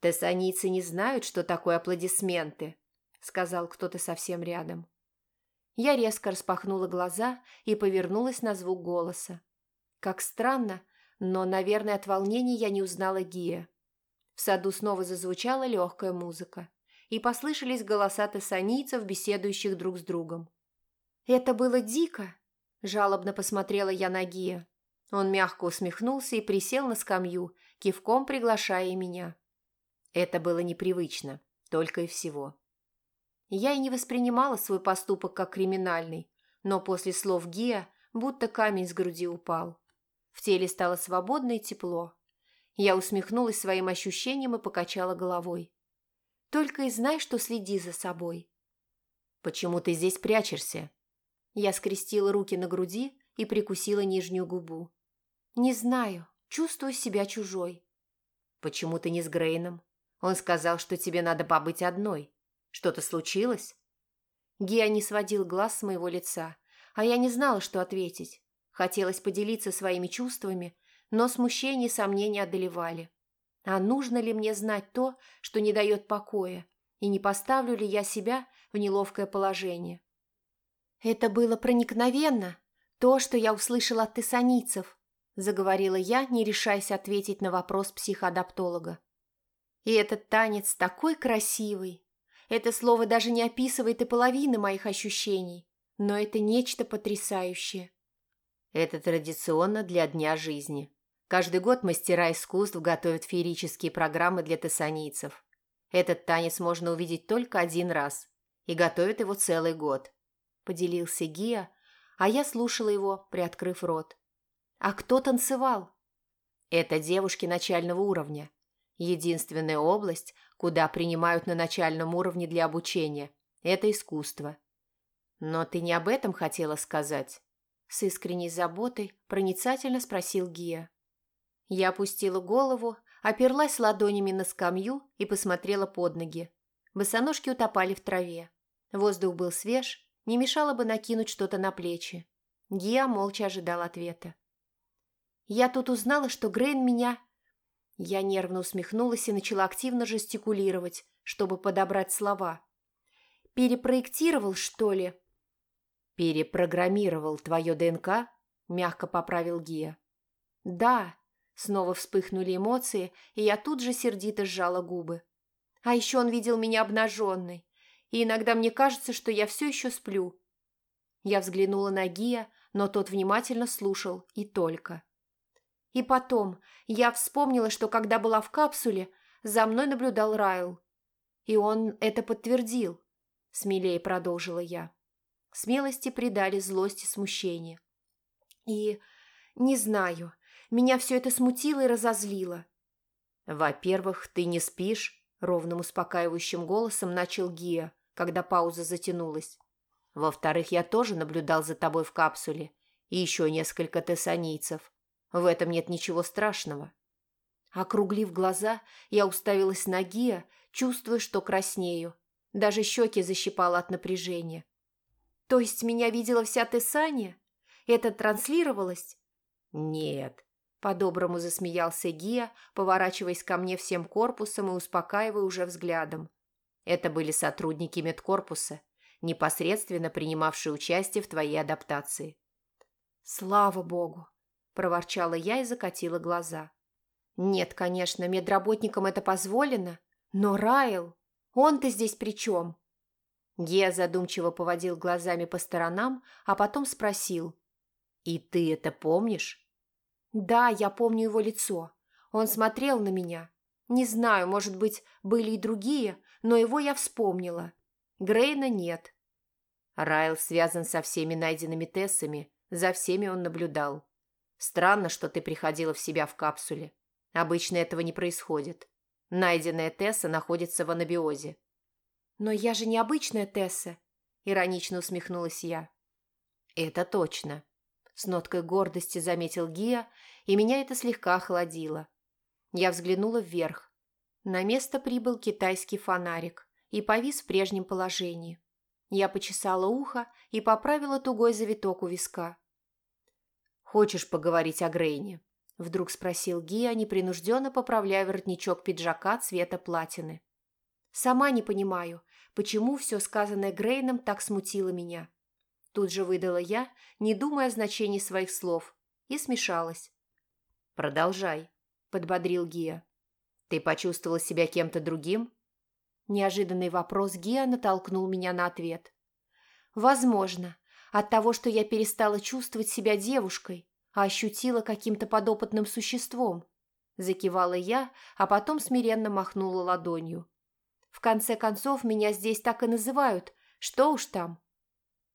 «Тессанийцы не знают, что такое аплодисменты», – сказал кто-то совсем рядом. Я резко распахнула глаза и повернулась на звук голоса. Как странно, но, наверное, от волнения я не узнала Гия. В саду снова зазвучала легкая музыка, и послышались голоса тессанийцев, беседующих друг с другом. «Это было дико!» – жалобно посмотрела я на Гия. Он мягко усмехнулся и присел на скамью, кивком приглашая меня. Это было непривычно, только и всего. Я и не воспринимала свой поступок как криминальный, но после слов Гия будто камень с груди упал. В теле стало свободно и тепло. Я усмехнулась своим ощущением и покачала головой. «Только и знай, что следи за собой». «Почему ты здесь прячешься?» Я скрестила руки на груди и прикусила нижнюю губу. «Не знаю, чувствую себя чужой». «Почему ты не с Грейном? Он сказал, что тебе надо побыть одной. Что-то случилось?» Гия не сводил глаз с моего лица, а я не знала, что ответить. Хотелось поделиться своими чувствами, но смущение и сомнения одолевали. А нужно ли мне знать то, что не дает покоя, и не поставлю ли я себя в неловкое положение? «Это было проникновенно, то, что я услышала от тессаницев», заговорила я, не решаясь ответить на вопрос психоадаптолога. «И этот танец такой красивый. Это слово даже не описывает и половины моих ощущений, но это нечто потрясающее. Это традиционно для Дня жизни. Каждый год мастера искусств готовят феерические программы для тессанийцев. Этот танец можно увидеть только один раз, и готовят его целый год. Поделился Гия, а я слушала его, приоткрыв рот. А кто танцевал? Это девушки начального уровня. Единственная область, куда принимают на начальном уровне для обучения, это искусство. Но ты не об этом хотела сказать? С искренней заботой проницательно спросил Гия. Я опустила голову, оперлась ладонями на скамью и посмотрела под ноги. Босоножки утопали в траве. Воздух был свеж, не мешало бы накинуть что-то на плечи. Гия молча ожидал ответа. «Я тут узнала, что Грейн меня...» Я нервно усмехнулась и начала активно жестикулировать, чтобы подобрать слова. «Перепроектировал, что ли?» «Перепрограммировал твое ДНК?» – мягко поправил Гия. «Да», – снова вспыхнули эмоции, и я тут же сердито сжала губы. «А еще он видел меня обнаженной, и иногда мне кажется, что я все еще сплю». Я взглянула на Гия, но тот внимательно слушал, и только. И потом, я вспомнила, что когда была в капсуле, за мной наблюдал Райл. И он это подтвердил, смелее продолжила я. Смелости придали злость и смущение. И, не знаю, меня все это смутило и разозлило. «Во-первых, ты не спишь», — ровным успокаивающим голосом начал Гия, когда пауза затянулась. «Во-вторых, я тоже наблюдал за тобой в капсуле, и еще несколько тессанийцев. В этом нет ничего страшного». Округлив глаза, я уставилась на Гия, чувствуя, что краснею. Даже щеки защипала от напряжения. То есть меня видела вся Тессания? Это транслировалось? Нет. По-доброму засмеялся Гия, поворачиваясь ко мне всем корпусом и успокаивая уже взглядом. Это были сотрудники медкорпуса, непосредственно принимавшие участие в твоей адаптации. «Слава богу!» – проворчала я и закатила глаза. «Нет, конечно, медработникам это позволено, но Райл, он-то здесь при чем?» Гея задумчиво поводил глазами по сторонам, а потом спросил. «И ты это помнишь?» «Да, я помню его лицо. Он смотрел на меня. Не знаю, может быть, были и другие, но его я вспомнила. Грейна нет». Райл связан со всеми найденными Тессами, за всеми он наблюдал. Странно, что ты приходила в себя в капсуле. Обычно этого не происходит. Найденная Тесса находится в анабиозе. «Но я же не обычная Тесса», – иронично усмехнулась я. «Это точно», – с ноткой гордости заметил Гия, и меня это слегка охладило. Я взглянула вверх. На место прибыл китайский фонарик и повис в прежнем положении. Я почесала ухо и поправила тугой завиток у виска. «Хочешь поговорить о Грейне?» – вдруг спросил Гия, непринужденно поправляя воротничок пиджака цвета платины. «Сама не понимаю, почему все сказанное Грейном так смутило меня». Тут же выдала я, не думая о значении своих слов, и смешалась. «Продолжай», – подбодрил Гия. «Ты почувствовала себя кем-то другим?» Неожиданный вопрос Гия натолкнул меня на ответ. «Возможно, от того, что я перестала чувствовать себя девушкой, а ощутила каким-то подопытным существом. Закивала я, а потом смиренно махнула ладонью. В конце концов, меня здесь так и называют. Что уж там.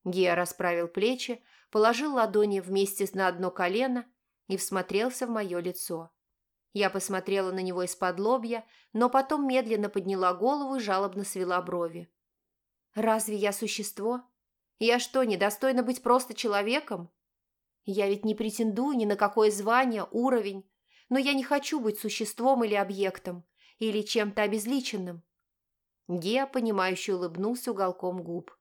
Гея расправил плечи, положил ладони вместе на одно колено и всмотрелся в мое лицо. Я посмотрела на него из-под лобья, но потом медленно подняла голову и жалобно свела брови. «Разве я существо?» Я что, недостойна быть просто человеком? Я ведь не претендую ни на какое звание, уровень, но я не хочу быть существом или объектом, или чем-то обезличенным. Геа, понимающе улыбнулся уголком губ.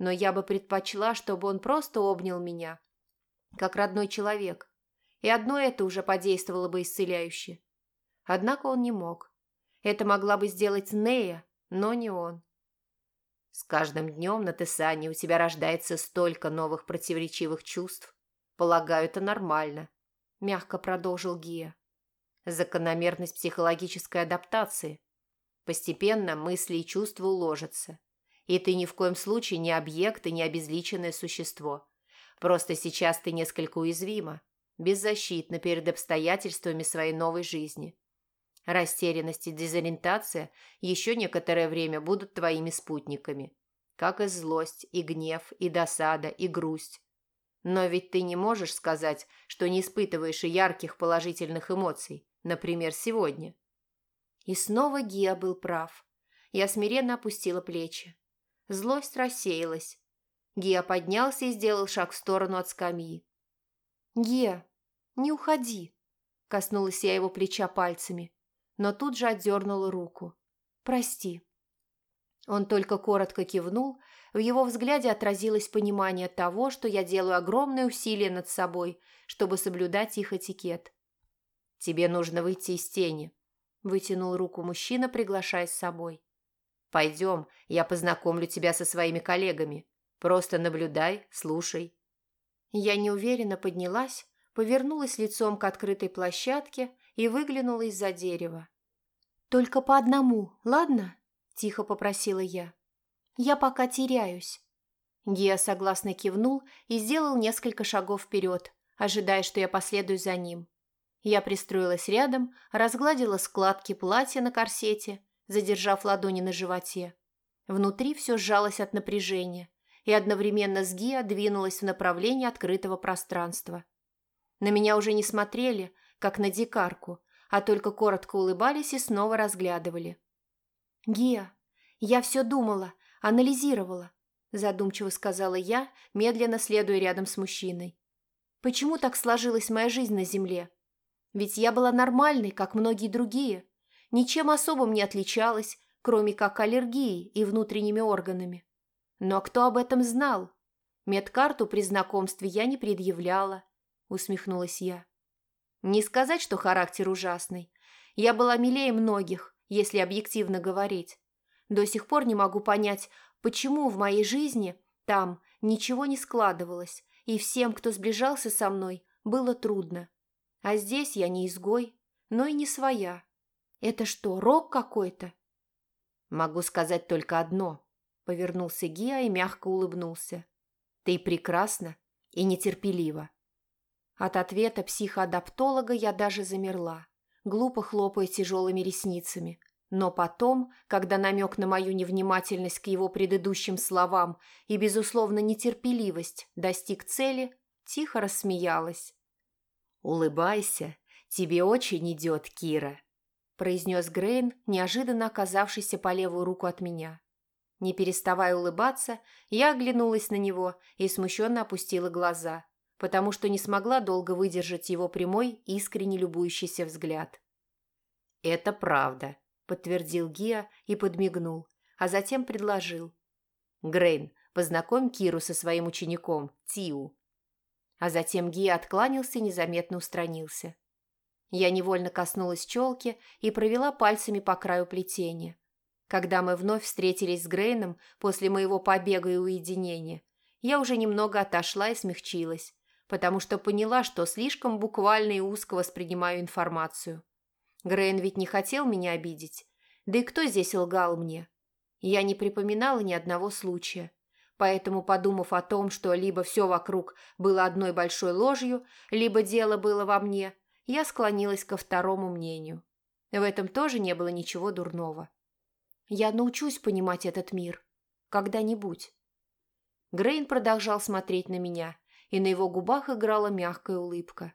Но я бы предпочла, чтобы он просто обнял меня, как родной человек, и одно это уже подействовало бы исцеляюще. Однако он не мог. Это могла бы сделать Нея, но не он. С каждым днем на Тесане у тебя рождается столько новых противоречивых чувств. Полагаю, это нормально», – мягко продолжил Гия. «Закономерность психологической адаптации. Постепенно мысли и чувства уложатся. И ты ни в коем случае не объект и не обезличенное существо. Просто сейчас ты несколько уязвима, беззащитна перед обстоятельствами своей новой жизни. Растерянность и дезориентация еще некоторое время будут твоими спутниками, как и злость, и гнев, и досада, и грусть. Но ведь ты не можешь сказать, что не испытываешь и ярких положительных эмоций, например, сегодня. И снова Гия был прав. Я смиренно опустила плечи. Злость рассеялась. Гия поднялся и сделал шаг в сторону от скамьи. «Гия, не уходи!» Коснулась я его плеча пальцами но тут же отдернула руку. «Прости». Он только коротко кивнул, в его взгляде отразилось понимание того, что я делаю огромные усилия над собой, чтобы соблюдать их этикет. «Тебе нужно выйти из тени», – вытянул руку мужчина, приглашая с собой. «Пойдем, я познакомлю тебя со своими коллегами. Просто наблюдай, слушай». Я неуверенно поднялась, повернулась лицом к открытой площадке и выглянула из-за дерева. «Только по одному, ладно?» – тихо попросила я. «Я пока теряюсь». Гия согласно кивнул и сделал несколько шагов вперед, ожидая, что я последую за ним. Я пристроилась рядом, разгладила складки платья на корсете, задержав ладони на животе. Внутри все сжалось от напряжения, и одновременно с Гиа двинулась в направлении открытого пространства. На меня уже не смотрели, как на дикарку, а только коротко улыбались и снова разглядывали. «Гия, я все думала, анализировала», задумчиво сказала я, медленно следуя рядом с мужчиной. «Почему так сложилась моя жизнь на Земле? Ведь я была нормальной, как многие другие, ничем особым не отличалась, кроме как аллергией и внутренними органами. Но кто об этом знал? Медкарту при знакомстве я не предъявляла, усмехнулась я. Не сказать, что характер ужасный. Я была милее многих, если объективно говорить. До сих пор не могу понять, почему в моей жизни там ничего не складывалось, и всем, кто сближался со мной, было трудно. А здесь я не изгой, но и не своя. Это что, рок какой-то? Могу сказать только одно. Повернулся Гиа и мягко улыбнулся. Ты прекрасна и нетерпелива. От ответа психоадаптолога я даже замерла, глупо хлопая тяжелыми ресницами. Но потом, когда намек на мою невнимательность к его предыдущим словам и, безусловно, нетерпеливость достиг цели, тихо рассмеялась. «Улыбайся, тебе очень идет, Кира», – произнес Грейн, неожиданно оказавшийся по левую руку от меня. Не переставая улыбаться, я оглянулась на него и смущенно опустила глаза – потому что не смогла долго выдержать его прямой, искренне любующийся взгляд. «Это правда», – подтвердил Гия и подмигнул, а затем предложил. «Грейн, познакомь Киру со своим учеником, Тиу». А затем Ги откланялся и незаметно устранился. Я невольно коснулась челки и провела пальцами по краю плетения. Когда мы вновь встретились с Грейном после моего побега и уединения, я уже немного отошла и смягчилась, потому что поняла, что слишком буквально и узко воспринимаю информацию. Грейн ведь не хотел меня обидеть. Да и кто здесь лгал мне? Я не припоминала ни одного случая. Поэтому, подумав о том, что либо все вокруг было одной большой ложью, либо дело было во мне, я склонилась ко второму мнению. В этом тоже не было ничего дурного. Я научусь понимать этот мир. Когда-нибудь. Грейн продолжал смотреть на меня, и на его губах играла мягкая улыбка.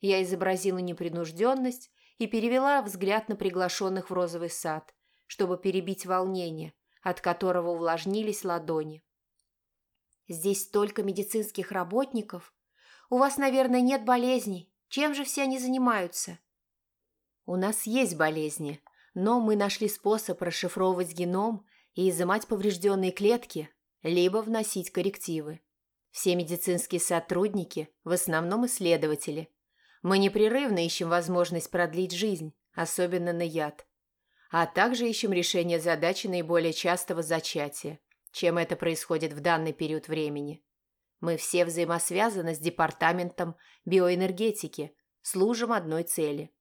Я изобразила непринужденность и перевела взгляд на приглашенных в розовый сад, чтобы перебить волнение, от которого увлажнились ладони. Здесь столько медицинских работников. У вас, наверное, нет болезней. Чем же все они занимаются? У нас есть болезни, но мы нашли способ расшифровывать геном и изымать поврежденные клетки, либо вносить коррективы. Все медицинские сотрудники, в основном исследователи. Мы непрерывно ищем возможность продлить жизнь, особенно на яд. А также ищем решение задачи наиболее частого зачатия – чем это происходит в данный период времени. Мы все взаимосвязаны с департаментом биоэнергетики, служим одной цели.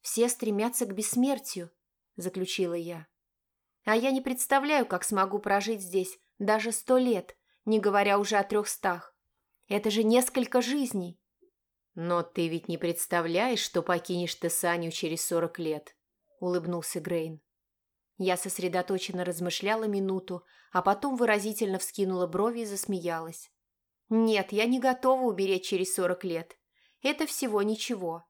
«Все стремятся к бессмертию», – заключила я. «А я не представляю, как смогу прожить здесь даже сто лет, не говоря уже о трехстах. Это же несколько жизней». «Но ты ведь не представляешь, что покинешь ты Саню через сорок лет», – улыбнулся Грейн. Я сосредоточенно размышляла минуту, а потом выразительно вскинула брови и засмеялась. «Нет, я не готова умереть через сорок лет. Это всего ничего».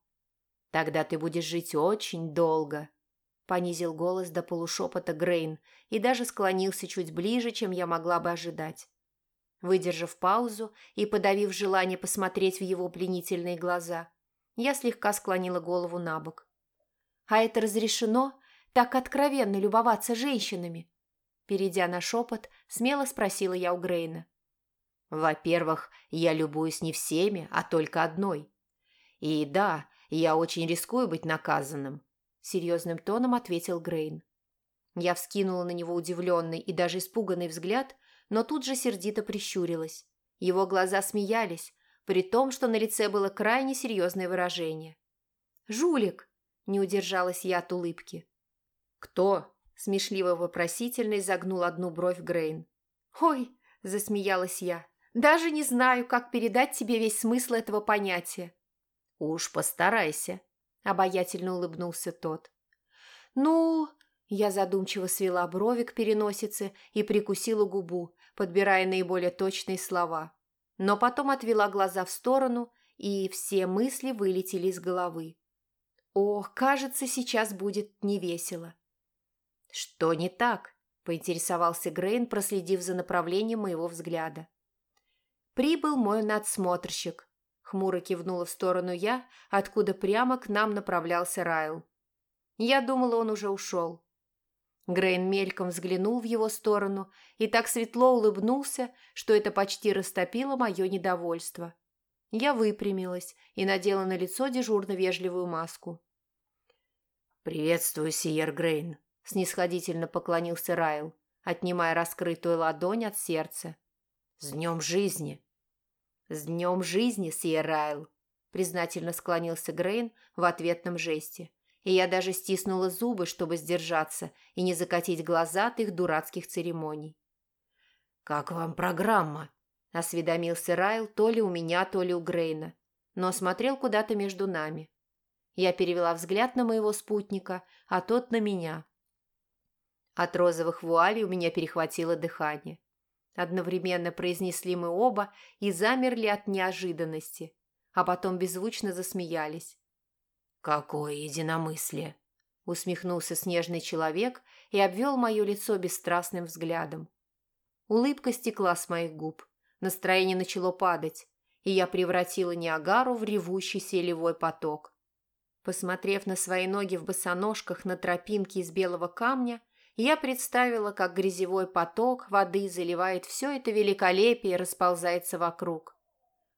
«Тогда ты будешь жить очень долго», – понизил голос до полушепота Грейн и даже склонился чуть ближе, чем я могла бы ожидать. Выдержав паузу и подавив желание посмотреть в его пленительные глаза, я слегка склонила голову на бок. «А это разрешено?» так откровенно любоваться женщинами?» Перейдя на шепот, смело спросила я у Грейна. «Во-первых, я любуюсь не всеми, а только одной. И да, я очень рискую быть наказанным», – серьезным тоном ответил Грейн. Я вскинула на него удивленный и даже испуганный взгляд, но тут же сердито прищурилась. Его глаза смеялись, при том, что на лице было крайне серьезное выражение. «Жулик!» – не удержалась я от улыбки. «Кто?» – смешливо вопросительно изогнул одну бровь Грейн. «Ой!» – засмеялась я. «Даже не знаю, как передать тебе весь смысл этого понятия». «Уж постарайся», – обаятельно улыбнулся тот. «Ну...» – я задумчиво свела брови к переносице и прикусила губу, подбирая наиболее точные слова. Но потом отвела глаза в сторону, и все мысли вылетели из головы. «Ох, кажется, сейчас будет невесело». «Что не так?» – поинтересовался Грейн, проследив за направлением моего взгляда. «Прибыл мой надсмотрщик», – хмуро кивнула в сторону я, откуда прямо к нам направлялся Райл. Я думала, он уже ушел. Грейн мельком взглянул в его сторону и так светло улыбнулся, что это почти растопило мое недовольство. Я выпрямилась и надела на лицо дежурно вежливую маску. «Приветствую, Сиер Грейн», снисходительно поклонился Райл, отнимая раскрытую ладонь от сердца. «С днем жизни!» «С днем жизни, Сьер Райл!» признательно склонился Грейн в ответном жесте, и я даже стиснула зубы, чтобы сдержаться и не закатить глаза от их дурацких церемоний. «Как вам программа?» – осведомился Райл то ли у меня, то ли у Грейна, но смотрел куда-то между нами. Я перевела взгляд на моего спутника, а тот на меня. От розовых вуалей у меня перехватило дыхание. Одновременно произнесли мы оба и замерли от неожиданности, а потом беззвучно засмеялись. «Какое единомыслие!» – усмехнулся снежный человек и обвел мое лицо бесстрастным взглядом. Улыбка стекла с моих губ, настроение начало падать, и я превратила Ниагару в ревущий селевой поток. Посмотрев на свои ноги в босоножках на тропинке из белого камня, я представила, как грязевой поток воды заливает все это великолепие и расползается вокруг.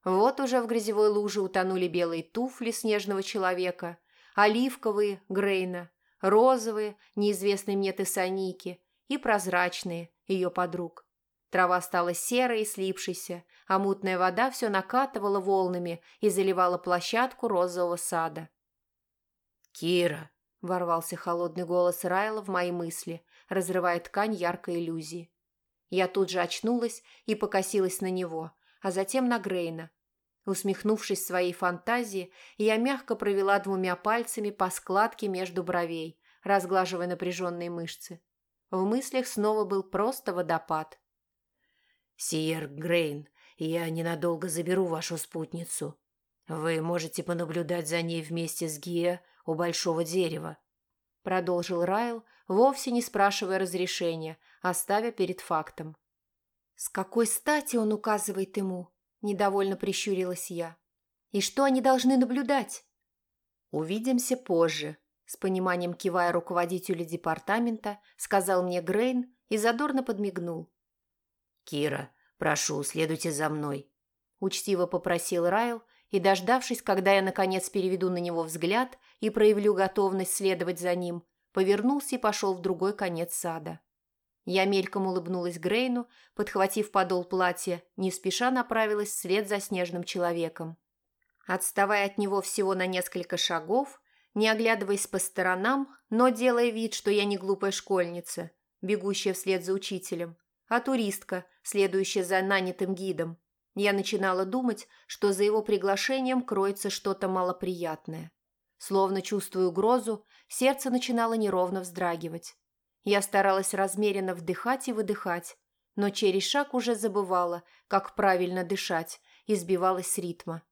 Вот уже в грязевой луже утонули белые туфли снежного человека, оливковые – Грейна, розовые – неизвестные мне Тессаники и прозрачные – ее подруг. Трава стала серой и слипшейся, а мутная вода все накатывала волнами и заливала площадку розового сада. «Кира!» – ворвался холодный голос Райла в мои мысли, разрывая ткань яркой иллюзии. Я тут же очнулась и покосилась на него, а затем на Грейна. Усмехнувшись своей фантазии, я мягко провела двумя пальцами по складке между бровей, разглаживая напряженные мышцы. В мыслях снова был просто водопад. «Сиер Грейн, я ненадолго заберу вашу спутницу. Вы можете понаблюдать за ней вместе с Гия у большого дерева», продолжил Райл, вовсе не спрашивая разрешения, оставя перед фактом. «С какой стати он указывает ему?» – недовольно прищурилась я. «И что они должны наблюдать?» «Увидимся позже», – с пониманием кивая руководителю департамента, сказал мне Грейн и задорно подмигнул. «Кира, прошу, следуйте за мной», – учтиво попросил Райл, и, дождавшись, когда я, наконец, переведу на него взгляд и проявлю готовность следовать за ним, повернулся и пошел в другой конец сада. Я мельком улыбнулась Грейну, подхватив подол платья, не спеша направилась вслед за снежным человеком. Отставая от него всего на несколько шагов, не оглядываясь по сторонам, но делая вид, что я не глупая школьница, бегущая вслед за учителем, а туристка, следующая за нанятым гидом. Я начинала думать, что за его приглашением кроется что-то малоприятное. Словно чувствуя угрозу, сердце начинало неровно вздрагивать. Я старалась размеренно вдыхать и выдыхать, но через шаг уже забывала, как правильно дышать, и сбивалась с ритма.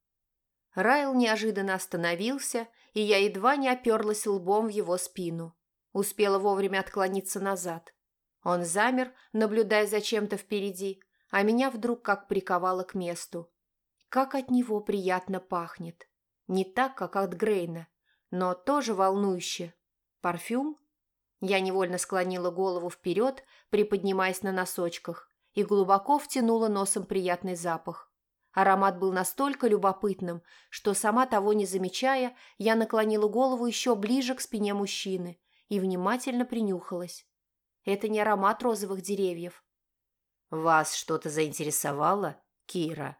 Райл неожиданно остановился, и я едва не оперлась лбом в его спину. Успела вовремя отклониться назад. Он замер, наблюдая за чем-то впереди, а меня вдруг как приковало к месту. Как от него приятно пахнет. Не так, как от Грейна, но тоже волнующе. Парфюм? Я невольно склонила голову вперед, приподнимаясь на носочках, и глубоко втянула носом приятный запах. Аромат был настолько любопытным, что, сама того не замечая, я наклонила голову еще ближе к спине мужчины и внимательно принюхалась. Это не аромат розовых деревьев. «Вас что-то заинтересовало, Кира?»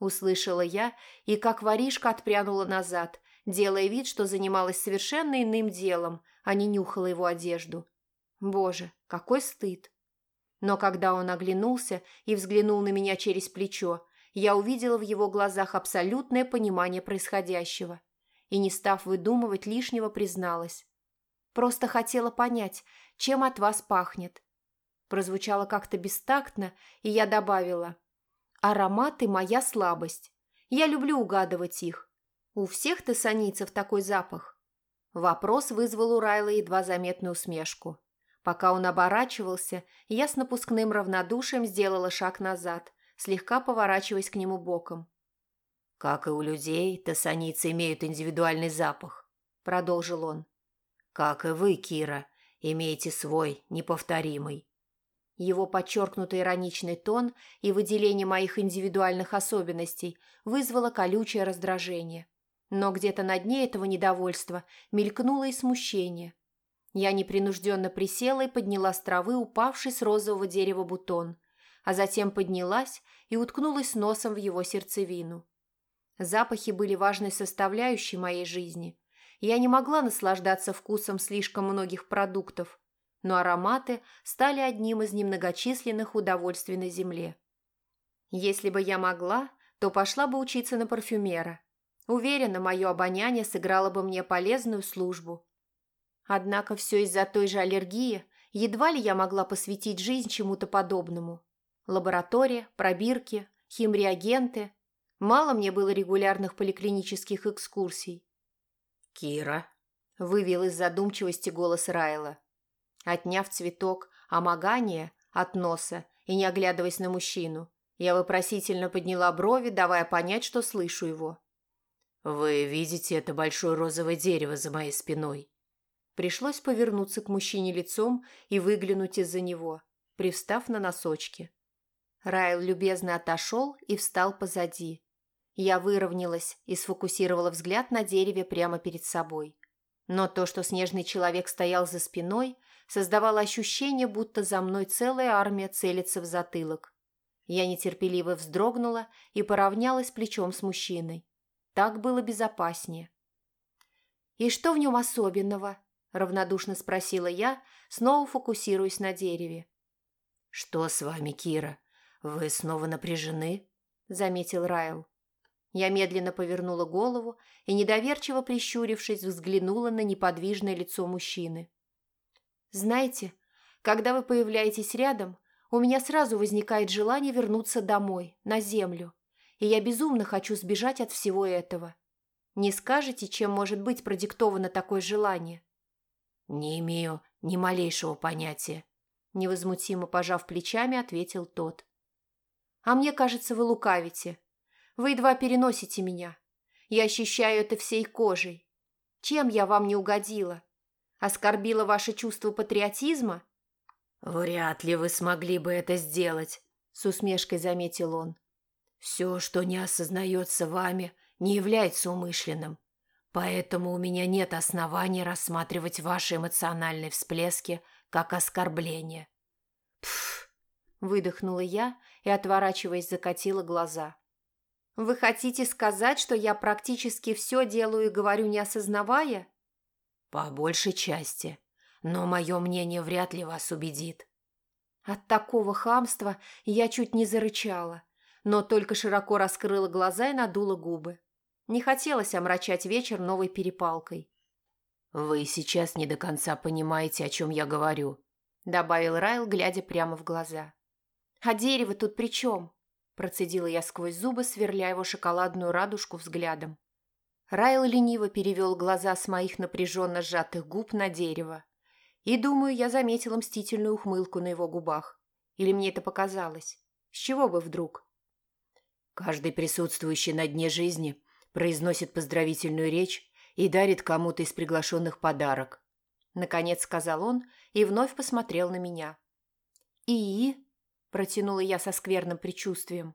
Услышала я и, как воришка, отпрянула назад, делая вид, что занималась совершенно иным делом, а не нюхала его одежду. Боже, какой стыд! Но когда он оглянулся и взглянул на меня через плечо, я увидела в его глазах абсолютное понимание происходящего и, не став выдумывать лишнего, призналась. Просто хотела понять, чем от вас пахнет. Прозвучало как-то бестактно, и я добавила. Ароматы – моя слабость. Я люблю угадывать их. У всех тессанийцев такой запах. Вопрос вызвал у Райла едва заметную усмешку. Пока он оборачивался, я с напускным равнодушием сделала шаг назад, слегка поворачиваясь к нему боком. «Как и у людей, тессанийцы имеют индивидуальный запах», – продолжил он. «Как и вы, Кира, имеете свой, неповторимый». Его подчеркнутый ироничный тон и выделение моих индивидуальных особенностей вызвало колючее раздражение. Но где-то на дне этого недовольства мелькнуло и смущение. Я непринужденно присела и подняла с травы упавший с розового дерева бутон, а затем поднялась и уткнулась носом в его сердцевину. Запахи были важной составляющей моей жизни. Я не могла наслаждаться вкусом слишком многих продуктов, но ароматы стали одним из немногочисленных удовольствий на земле. Если бы я могла, то пошла бы учиться на парфюмера. Уверена, мое обоняние сыграло бы мне полезную службу. Однако все из-за той же аллергии едва ли я могла посвятить жизнь чему-то подобному. Лаборатория, пробирки, химреагенты. Мало мне было регулярных поликлинических экскурсий. «Кира», – вывел из задумчивости голос Райла. Отняв цветок амагания от носа и не оглядываясь на мужчину, я вопросительно подняла брови, давая понять, что слышу его. «Вы видите это большое розовое дерево за моей спиной?» Пришлось повернуться к мужчине лицом и выглянуть из-за него, привстав на носочки. Райл любезно отошел и встал позади. Я выровнялась и сфокусировала взгляд на дереве прямо перед собой. Но то, что снежный человек стоял за спиной, создавало ощущение, будто за мной целая армия целится в затылок. Я нетерпеливо вздрогнула и поравнялась плечом с мужчиной. Так было безопаснее. «И что в нем особенного?» – равнодушно спросила я, снова фокусируясь на дереве. «Что с вами, Кира? Вы снова напряжены?» – заметил Райл. Я медленно повернула голову и, недоверчиво прищурившись, взглянула на неподвижное лицо мужчины. «Знаете, когда вы появляетесь рядом, у меня сразу возникает желание вернуться домой, на землю, и я безумно хочу сбежать от всего этого. Не скажете, чем может быть продиктовано такое желание?» «Не имею ни малейшего понятия», – невозмутимо пожав плечами, ответил тот. «А мне кажется, вы лукавите. Вы едва переносите меня. Я ощущаю это всей кожей. Чем я вам не угодила? Оскорбила ваше чувство патриотизма?» «Вряд ли вы смогли бы это сделать», – с усмешкой заметил он. «Все, что не осознается вами, не является умышленным. Поэтому у меня нет оснований рассматривать ваши эмоциональные всплески как оскорбление. Пф, выдохнула я и, отворачиваясь, закатила глаза. Вы хотите сказать, что я практически все делаю и говорю, не осознавая? По большей части, но мое мнение вряд ли вас убедит. От такого хамства я чуть не зарычала, но только широко раскрыла глаза и надула губы. Не хотелось омрачать вечер новой перепалкой. «Вы сейчас не до конца понимаете, о чем я говорю», – добавил Райл, глядя прямо в глаза. «А дерево тут при чем?» – процедила я сквозь зубы, сверляя его шоколадную радужку взглядом. Райл лениво перевел глаза с моих напряженно сжатых губ на дерево. И, думаю, я заметила мстительную ухмылку на его губах. Или мне это показалось? С чего бы вдруг? Каждый присутствующий на дне жизни произносит поздравительную речь и дарит кому-то из приглашенных подарок. Наконец сказал он и вновь посмотрел на меня. «И?» – протянула я со скверным предчувствием.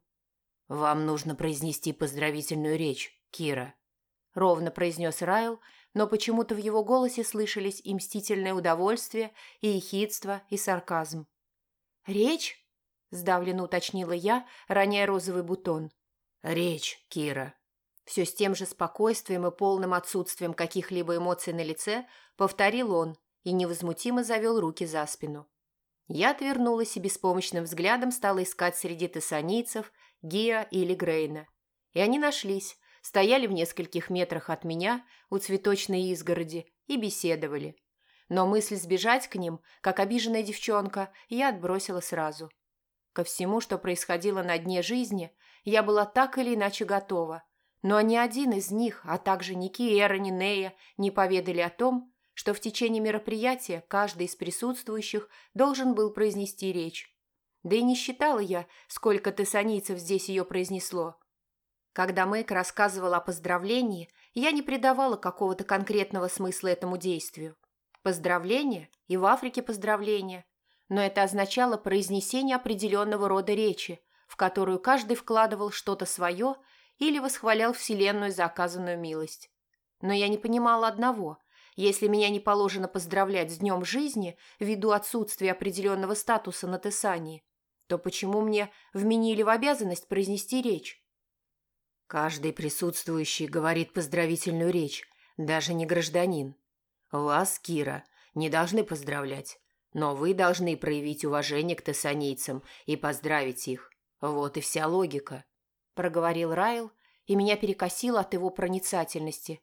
«Вам нужно произнести поздравительную речь, Кира», – ровно произнес Райл, но почему-то в его голосе слышались и мстительное удовольствие, и ехидство, и сарказм. «Речь?» – сдавленно уточнила я, роняя розовый бутон. «Речь, Кира», все с тем же спокойствием и полным отсутствием каких-либо эмоций на лице повторил он и невозмутимо завел руки за спину. Я отвернулась и беспомощным взглядом стала искать среди тессанийцев Гиа или Грейна. И они нашлись, стояли в нескольких метрах от меня у цветочной изгороди и беседовали. Но мысль сбежать к ним, как обиженная девчонка, я отбросила сразу. Ко всему, что происходило на дне жизни, я была так или иначе готова – но ни один из них, а также ни Киэра, ни Нея не поведали о том, что в течение мероприятия каждый из присутствующих должен был произнести речь. Да и не считала я, сколько тессанийцев здесь ее произнесло. Когда Мэйк рассказывала о поздравлении, я не придавала какого-то конкретного смысла этому действию. Поздравление и в Африке поздравление, но это означало произнесение определенного рода речи, в которую каждый вкладывал что-то свое – или восхвалял Вселенную за оказанную милость. Но я не понимала одного. Если меня не положено поздравлять с днем жизни ввиду отсутствия определенного статуса на Тесании, то почему мне вменили в обязанность произнести речь? Каждый присутствующий говорит поздравительную речь, даже не гражданин. Вас, Кира, не должны поздравлять, но вы должны проявить уважение к тессанийцам и поздравить их. Вот и вся логика проговорил Райл, и меня перекосило от его проницательности.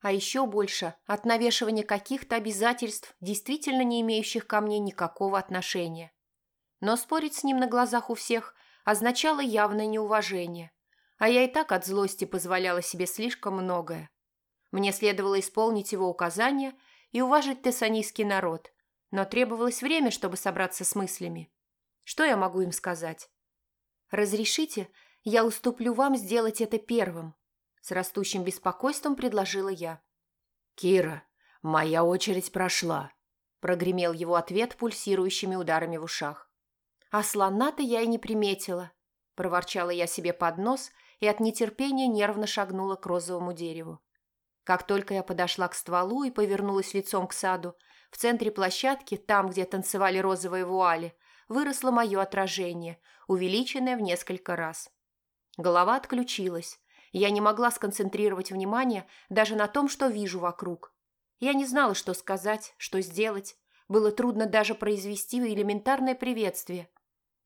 А еще больше от навешивания каких-то обязательств, действительно не имеющих ко мне никакого отношения. Но спорить с ним на глазах у всех означало явное неуважение, а я и так от злости позволяла себе слишком многое. Мне следовало исполнить его указания и уважить тессанийский народ, но требовалось время, чтобы собраться с мыслями. Что я могу им сказать? «Разрешите я уступлю вам сделать это первым», – с растущим беспокойством предложила я. «Кира, «Моя очередь прошла», – прогремел его ответ пульсирующими ударами в ушах. «А слона-то я и не приметила», – проворчала я себе под нос и от нетерпения нервно шагнула к розовому дереву. Как только я подошла к стволу и повернулась лицом к саду, в центре площадки, там, где танцевали розовые вуали, выросло мое отражение, увеличенное в несколько раз. Голова отключилась. Я не могла сконцентрировать внимание даже на том, что вижу вокруг. Я не знала, что сказать, что сделать. Было трудно даже произвести элементарное приветствие.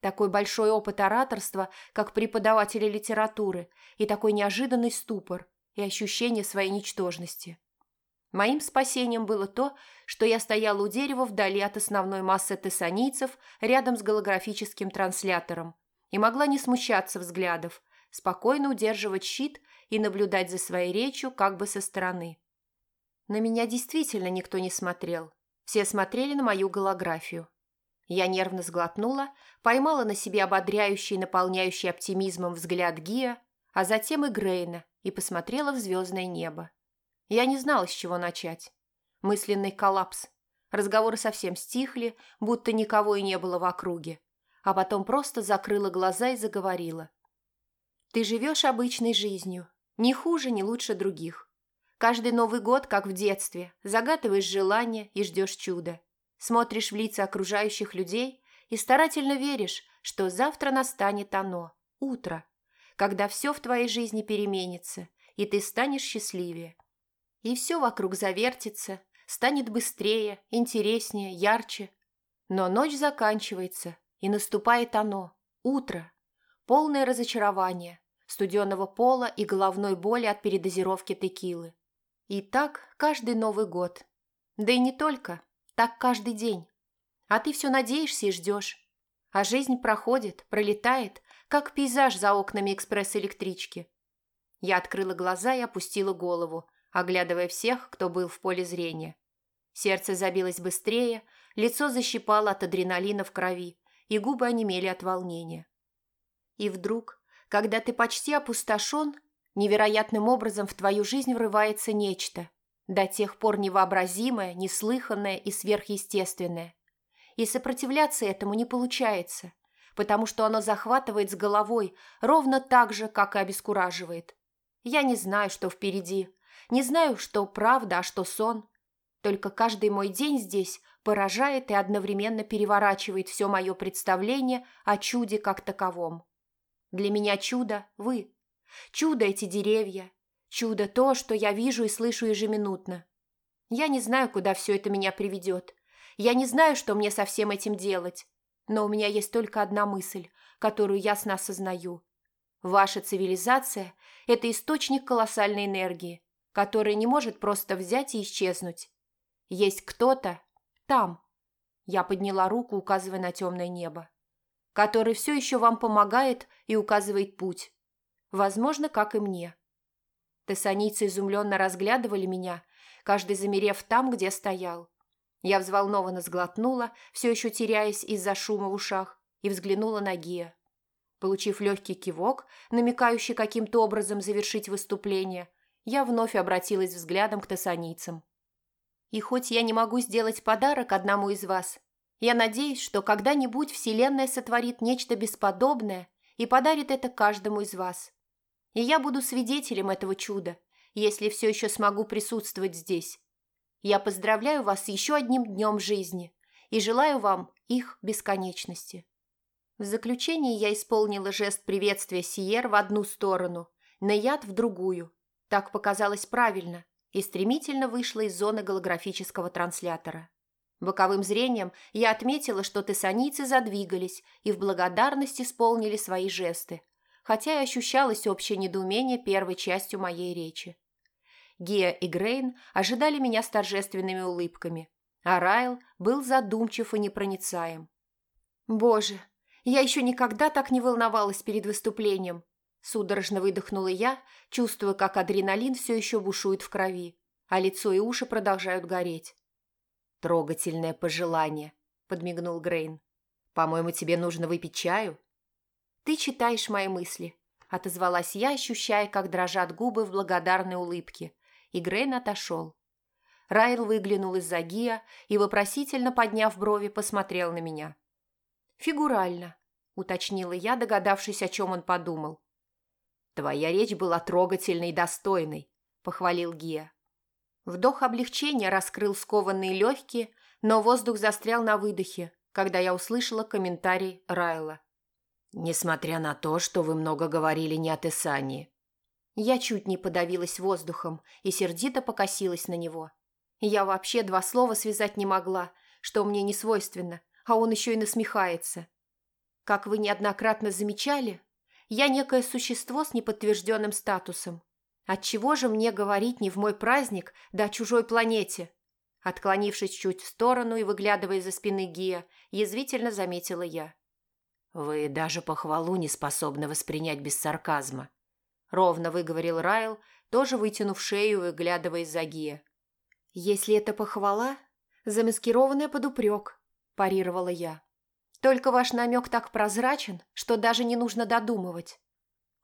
Такой большой опыт ораторства, как преподавателя литературы, и такой неожиданный ступор, и ощущение своей ничтожности. Моим спасением было то, что я стояла у дерева вдали от основной массы тессанийцев рядом с голографическим транслятором и могла не смущаться взглядов, спокойно удерживать щит и наблюдать за своей речью как бы со стороны. На меня действительно никто не смотрел. Все смотрели на мою голографию. Я нервно сглотнула, поймала на себе ободряющий наполняющий оптимизмом взгляд Гия, а затем и Грейна, и посмотрела в звездное небо. Я не знала, с чего начать. Мысленный коллапс. Разговоры совсем стихли, будто никого и не было в округе. А потом просто закрыла глаза и заговорила. «Ты живешь обычной жизнью. Ни хуже, ни лучше других. Каждый Новый год, как в детстве, загадываешь желание и ждешь чуда. Смотришь в лица окружающих людей и старательно веришь, что завтра настанет оно, утро, когда все в твоей жизни переменится, и ты станешь счастливее. И все вокруг завертится, станет быстрее, интереснее, ярче. Но ночь заканчивается, и наступает оно, утро, полное разочарование, студенного пола и головной боли от передозировки текилы. И так каждый Новый год. Да и не только, так каждый день. А ты все надеешься и ждешь. А жизнь проходит, пролетает, как пейзаж за окнами экспресс-электрички. Я открыла глаза и опустила голову, оглядывая всех, кто был в поле зрения. Сердце забилось быстрее, лицо защипало от адреналина в крови, и губы онемели от волнения. И вдруг, когда ты почти опустошен, невероятным образом в твою жизнь врывается нечто, до тех пор невообразимое, неслыханное и сверхъестественное. И сопротивляться этому не получается, потому что оно захватывает с головой ровно так же, как и обескураживает. Я не знаю, что впереди, не знаю, что правда, а что сон. Только каждый мой день здесь поражает и одновременно переворачивает все мое представление о чуде как таковом. Для меня чудо – вы. Чудо эти деревья. Чудо то, что я вижу и слышу ежеминутно. Я не знаю, куда все это меня приведет. Я не знаю, что мне со всем этим делать. Но у меня есть только одна мысль, которую ясно осознаю. Ваша цивилизация – это источник колоссальной энергии, который не может просто взять и исчезнуть. Есть кто-то там, я подняла руку, указывая на темное небо, который все еще вам помогает и указывает путь. Возможно, как и мне. Тессаницы изумленно разглядывали меня, каждый замерев там, где стоял. Я взволнованно сглотнула, все еще теряясь из-за шума в ушах, и взглянула на Гия. Получив легкий кивок, намекающий каким-то образом завершить выступление, я вновь обратилась взглядом к тессанийцам. «И хоть я не могу сделать подарок одному из вас, я надеюсь, что когда-нибудь Вселенная сотворит нечто бесподобное и подарит это каждому из вас. И я буду свидетелем этого чуда, если все еще смогу присутствовать здесь. Я поздравляю вас еще одним днем жизни и желаю вам их бесконечности». В заключение я исполнила жест приветствия Сиер в одну сторону, Наяд в другую, так показалось правильно и стремительно вышла из зоны голографического транслятора. Боковым зрением я отметила, что тессанийцы задвигались и в благодарность исполнили свои жесты, хотя и ощущалось общее недоумение первой частью моей речи. Гия и Грейн ожидали меня с торжественными улыбками, а Райл был задумчив и непроницаем. «Боже, я еще никогда так не волновалась перед выступлением», Судорожно выдохнула я, чувствуя, как адреналин все еще бушует в крови, а лицо и уши продолжают гореть. «Трогательное пожелание», — подмигнул Грейн. «По-моему, тебе нужно выпить чаю?» «Ты читаешь мои мысли», — отозвалась я, ощущая, как дрожат губы в благодарной улыбке, и Грейн отошел. Райл выглянул из-за Гия и, вопросительно подняв брови, посмотрел на меня. «Фигурально», – уточнила я, догадавшись, о чем он подумал. «Твоя речь была трогательной и достойной», – похвалил Гия. Вдох облегчения раскрыл скованные легкие, но воздух застрял на выдохе, когда я услышала комментарий Райла. «Несмотря на то, что вы много говорили не о Тесании». Я чуть не подавилась воздухом и сердито покосилась на него. Я вообще два слова связать не могла, что мне не свойственно, а он еще и насмехается. Как вы неоднократно замечали, я некое существо с неподтвержденным статусом. Отчего же мне говорить не в мой праздник, да о чужой планете? Отклонившись чуть в сторону и выглядывая за спины Гия, язвительно заметила я. «Вы даже похвалу не способны воспринять без сарказма», — ровно выговорил Райл, тоже вытянув шею и выглядывая из-за Гия. «Если это похвала, замаскированная под упрек», – парировала я. «Только ваш намек так прозрачен, что даже не нужно додумывать».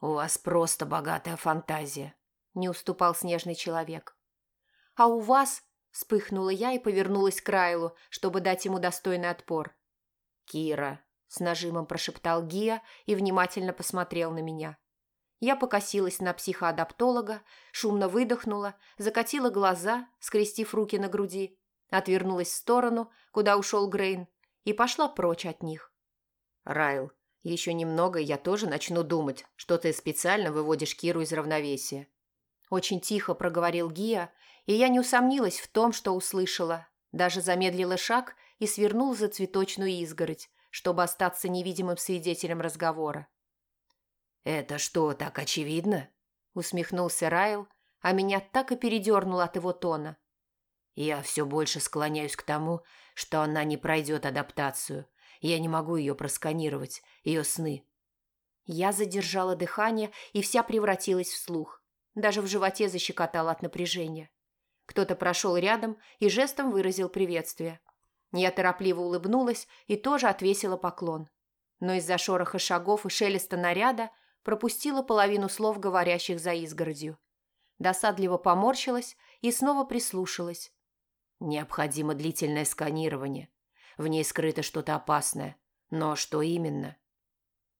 «У вас просто богатая фантазия», – не уступал снежный человек. «А у вас?» – вспыхнула я и повернулась к Райлу, чтобы дать ему достойный отпор. «Кира», – с нажимом прошептал Гия и внимательно посмотрел на меня. Я покосилась на психоадаптолога, шумно выдохнула, закатила глаза, скрестив руки на груди, отвернулась в сторону, куда ушел Грейн, и пошла прочь от них. «Райл, еще немного, я тоже начну думать, что ты специально выводишь Киру из равновесия». Очень тихо проговорил Гия, и я не усомнилась в том, что услышала. Даже замедлила шаг и свернул за цветочную изгородь, чтобы остаться невидимым свидетелем разговора. «Это что, так очевидно?» – усмехнулся Райл, а меня так и передернуло от его тона. «Я все больше склоняюсь к тому, что она не пройдет адаптацию. Я не могу ее просканировать, ее сны». Я задержала дыхание и вся превратилась в слух. Даже в животе защекотала от напряжения. Кто-то прошел рядом и жестом выразил приветствие. Я торопливо улыбнулась и тоже отвесила поклон. Но из-за шороха шагов и шелеста наряда – пропустила половину слов, говорящих за изгородью. Досадливо поморщилась и снова прислушалась. Необходимо длительное сканирование. В ней скрыто что-то опасное. Но что именно?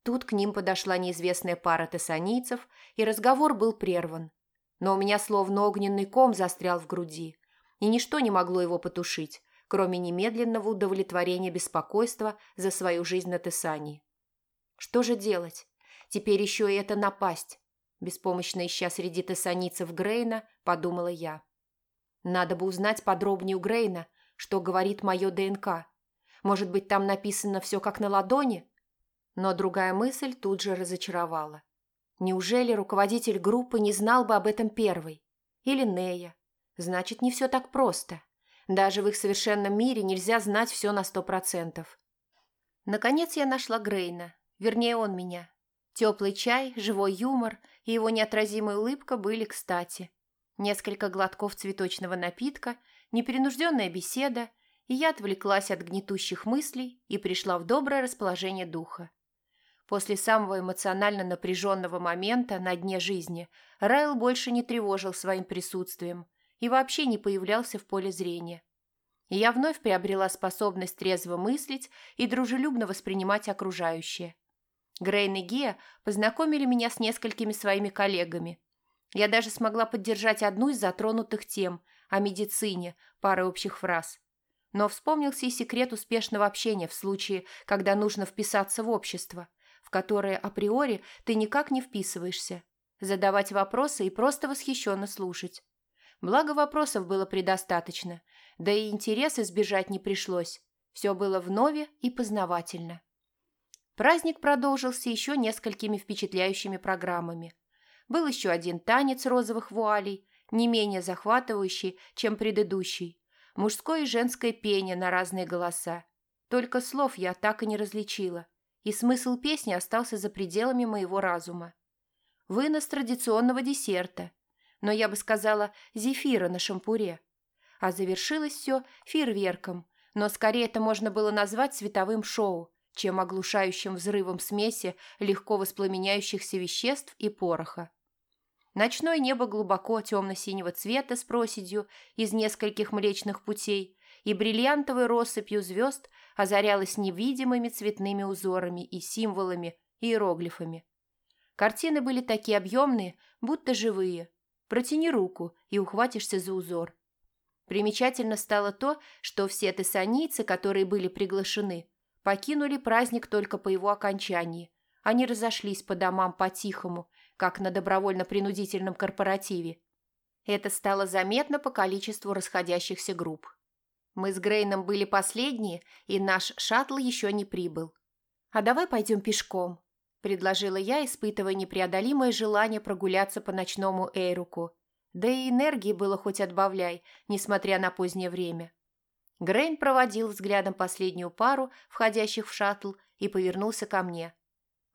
Тут к ним подошла неизвестная пара тессанийцев, и разговор был прерван. Но у меня словно огненный ком застрял в груди, и ничто не могло его потушить, кроме немедленного удовлетворения беспокойства за свою жизнь на Тессании. Что же делать? Теперь еще и это напасть. Беспомощно ища среди тессаницев Грейна, подумала я. Надо бы узнать подробнее у Грейна, что говорит мое ДНК. Может быть, там написано все как на ладони? Но другая мысль тут же разочаровала. Неужели руководитель группы не знал бы об этом первой? Или Нея? Значит, не все так просто. Даже в их совершенном мире нельзя знать все на сто процентов. Наконец я нашла Грейна. Вернее, он меня. Теплый чай, живой юмор и его неотразимая улыбка были кстати. Несколько глотков цветочного напитка, непринужденная беседа, и я отвлеклась от гнетущих мыслей и пришла в доброе расположение духа. После самого эмоционально напряженного момента на дне жизни Райл больше не тревожил своим присутствием и вообще не появлялся в поле зрения. Я вновь приобрела способность трезво мыслить и дружелюбно воспринимать окружающее – Грейн и Гия познакомили меня с несколькими своими коллегами. Я даже смогла поддержать одну из затронутых тем о медицине, парой общих фраз. Но вспомнился и секрет успешного общения в случае, когда нужно вписаться в общество, в которое априори ты никак не вписываешься, задавать вопросы и просто восхищенно слушать. Благо вопросов было предостаточно, да и интерес избежать не пришлось. Все было вновь и познавательно. Праздник продолжился еще несколькими впечатляющими программами. Был еще один танец розовых вуалей, не менее захватывающий, чем предыдущий. Мужское и женское пение на разные голоса. Только слов я так и не различила, и смысл песни остался за пределами моего разума. Вынос традиционного десерта, но я бы сказала зефира на шампуре. А завершилось все фейерверком, но скорее это можно было назвать световым шоу, чем оглушающим взрывом смеси легко воспламеняющихся веществ и пороха. Ночное небо глубоко темно-синего цвета с проседью из нескольких млечных путей и бриллиантовой россыпью звезд озарялось невидимыми цветными узорами и символами, иероглифами. Картины были такие объемные, будто живые. Протяни руку и ухватишься за узор. Примечательно стало то, что все тессанийцы, которые были приглашены, покинули праздник только по его окончании. Они разошлись по домам по-тихому, как на добровольно-принудительном корпоративе. Это стало заметно по количеству расходящихся групп. Мы с Грейном были последние, и наш шаттл еще не прибыл. «А давай пойдем пешком», – предложила я, испытывая непреодолимое желание прогуляться по ночному Эйруку. Да и энергии было хоть отбавляй, несмотря на позднее время. Грейн проводил взглядом последнюю пару, входящих в шаттл, и повернулся ко мне.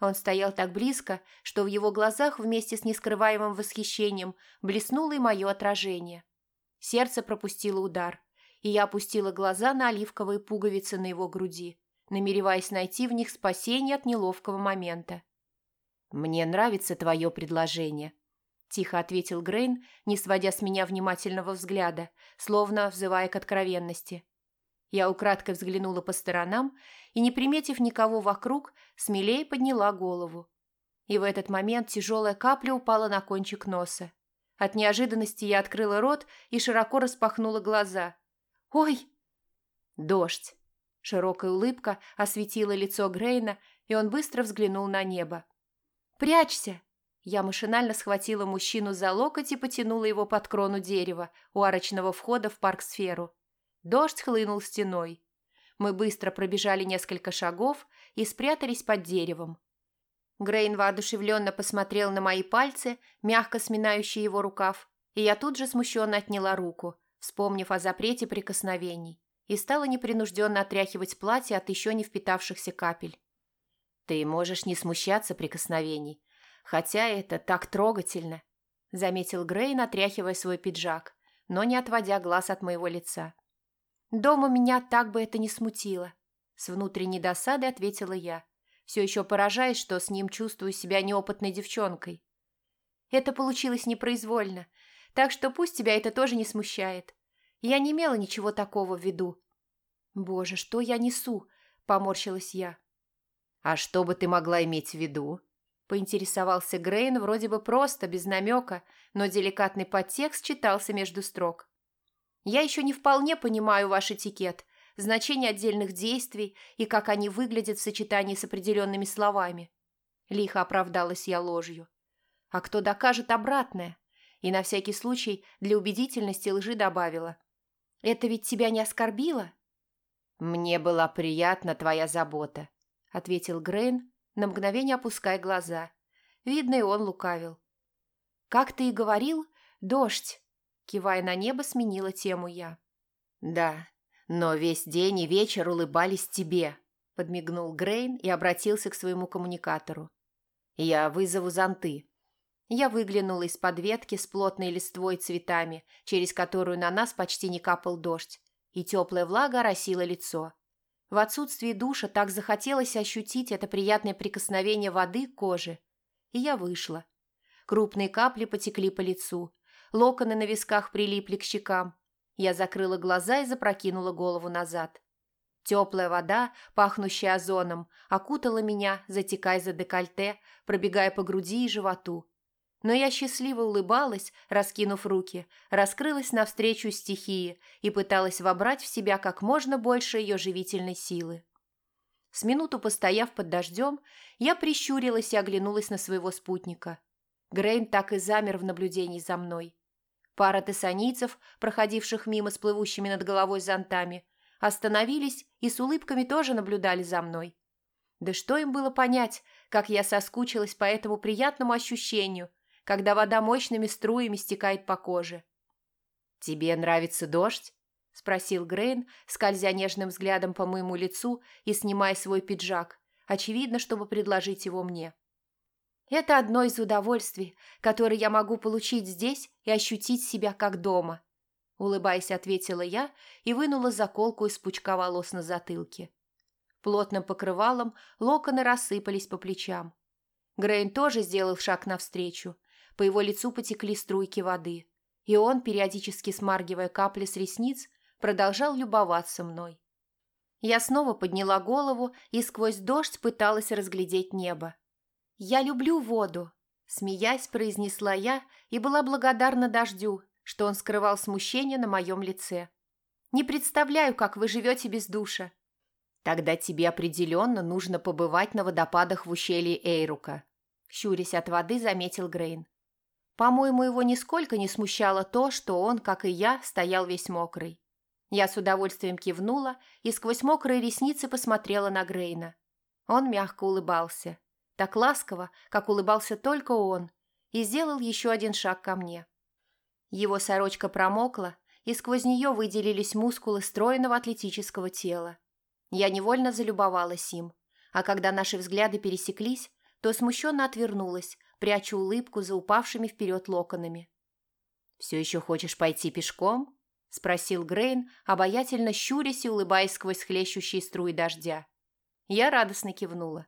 Он стоял так близко, что в его глазах вместе с нескрываемым восхищением блеснуло и мое отражение. Сердце пропустило удар, и я опустила глаза на оливковые пуговицы на его груди, намереваясь найти в них спасение от неловкого момента. «Мне нравится твое предложение», – тихо ответил Грейн, не сводя с меня внимательного взгляда, словно взывая к откровенности. Я украдкой взглянула по сторонам и, не приметив никого вокруг, смелее подняла голову. И в этот момент тяжелая капля упала на кончик носа. От неожиданности я открыла рот и широко распахнула глаза. «Ой!» «Дождь!» Широкая улыбка осветила лицо Грейна, и он быстро взглянул на небо. «Прячься!» Я машинально схватила мужчину за локоть и потянула его под крону дерева у арочного входа в парк-сферу. Дождь хлынул стеной. Мы быстро пробежали несколько шагов и спрятались под деревом. Грейн воодушевленно посмотрел на мои пальцы, мягко сминающие его рукав, и я тут же смущенно отняла руку, вспомнив о запрете прикосновений, и стала непринужденно отряхивать платье от еще не впитавшихся капель. «Ты можешь не смущаться прикосновений, хотя это так трогательно», заметил Грейн, отряхивая свой пиджак, но не отводя глаз от моего лица. Дома меня так бы это не смутило. С внутренней досадой ответила я, все еще поражаясь, что с ним чувствую себя неопытной девчонкой. Это получилось непроизвольно, так что пусть тебя это тоже не смущает. Я не имела ничего такого в виду. Боже, что я несу? Поморщилась я. А что бы ты могла иметь в виду? Поинтересовался Грейн вроде бы просто, без намека, но деликатный подтекст читался между строк. Я еще не вполне понимаю ваш этикет, значение отдельных действий и как они выглядят в сочетании с определенными словами. Лихо оправдалась я ложью. А кто докажет обратное? И на всякий случай для убедительности лжи добавила. Это ведь тебя не оскорбило? Мне была приятна твоя забота, ответил Грейн, на мгновение опуская глаза. Видно, и он лукавил. Как ты и говорил, дождь. Кивая на небо, сменила тему я. «Да, но весь день и вечер улыбались тебе», – подмигнул Грейн и обратился к своему коммуникатору. «Я вызову зонты». Я выглянула из-под ветки с плотной листвой цветами, через которую на нас почти не капал дождь, и теплая влага оросила лицо. В отсутствии душа так захотелось ощутить это приятное прикосновение воды к коже. И я вышла. Крупные капли потекли по лицу, локоны на висках прилипли к щекам. Я закрыла глаза и запрокинула голову назад. Теплая вода, пахнущая озоном, окутала меня, затекая за декольте, пробегая по груди и животу. Но я счастливо улыбалась, раскинув руки, раскрылась навстречу стихии и пыталась вобрать в себя как можно больше ее живительной силы. С минуту постояв под дождем, я прищурилась и оглянулась на своего спутника. Грейн так и замер в наблюдении за мной. Пара тессанийцев, проходивших мимо с плывущими над головой зонтами, остановились и с улыбками тоже наблюдали за мной. Да что им было понять, как я соскучилась по этому приятному ощущению, когда вода мощными струями стекает по коже. «Тебе нравится дождь?» – спросил Грейн, скользя нежным взглядом по моему лицу и снимая свой пиджак, очевидно, чтобы предложить его мне. Это одно из удовольствий, которое я могу получить здесь и ощутить себя как дома. Улыбаясь, ответила я и вынула заколку из пучка волос на затылке. Плотным покрывалом локоны рассыпались по плечам. Грейн тоже сделал шаг навстречу. по его лицу потекли струйки воды, и он, периодически смаргивая капли с ресниц, продолжал любоваться мной. Я снова подняла голову и сквозь дождь пыталась разглядеть небо. «Я люблю воду», – смеясь, произнесла я и была благодарна дождю, что он скрывал смущение на моем лице. «Не представляю, как вы живете без душа». «Тогда тебе определенно нужно побывать на водопадах в ущелье Эйрука», – щурясь от воды, заметил Грейн. По-моему, его нисколько не смущало то, что он, как и я, стоял весь мокрый. Я с удовольствием кивнула и сквозь мокрые ресницы посмотрела на Грейна. Он мягко улыбался. Так ласково, как улыбался только он, и сделал еще один шаг ко мне. Его сорочка промокла, и сквозь нее выделились мускулы стройного атлетического тела. Я невольно залюбовалась им, а когда наши взгляды пересеклись, то смущенно отвернулась, пряча улыбку за упавшими вперед локонами. «Все еще хочешь пойти пешком?» – спросил Грейн, обаятельно щурясь и улыбаясь сквозь хлещущие струи дождя. Я радостно кивнула.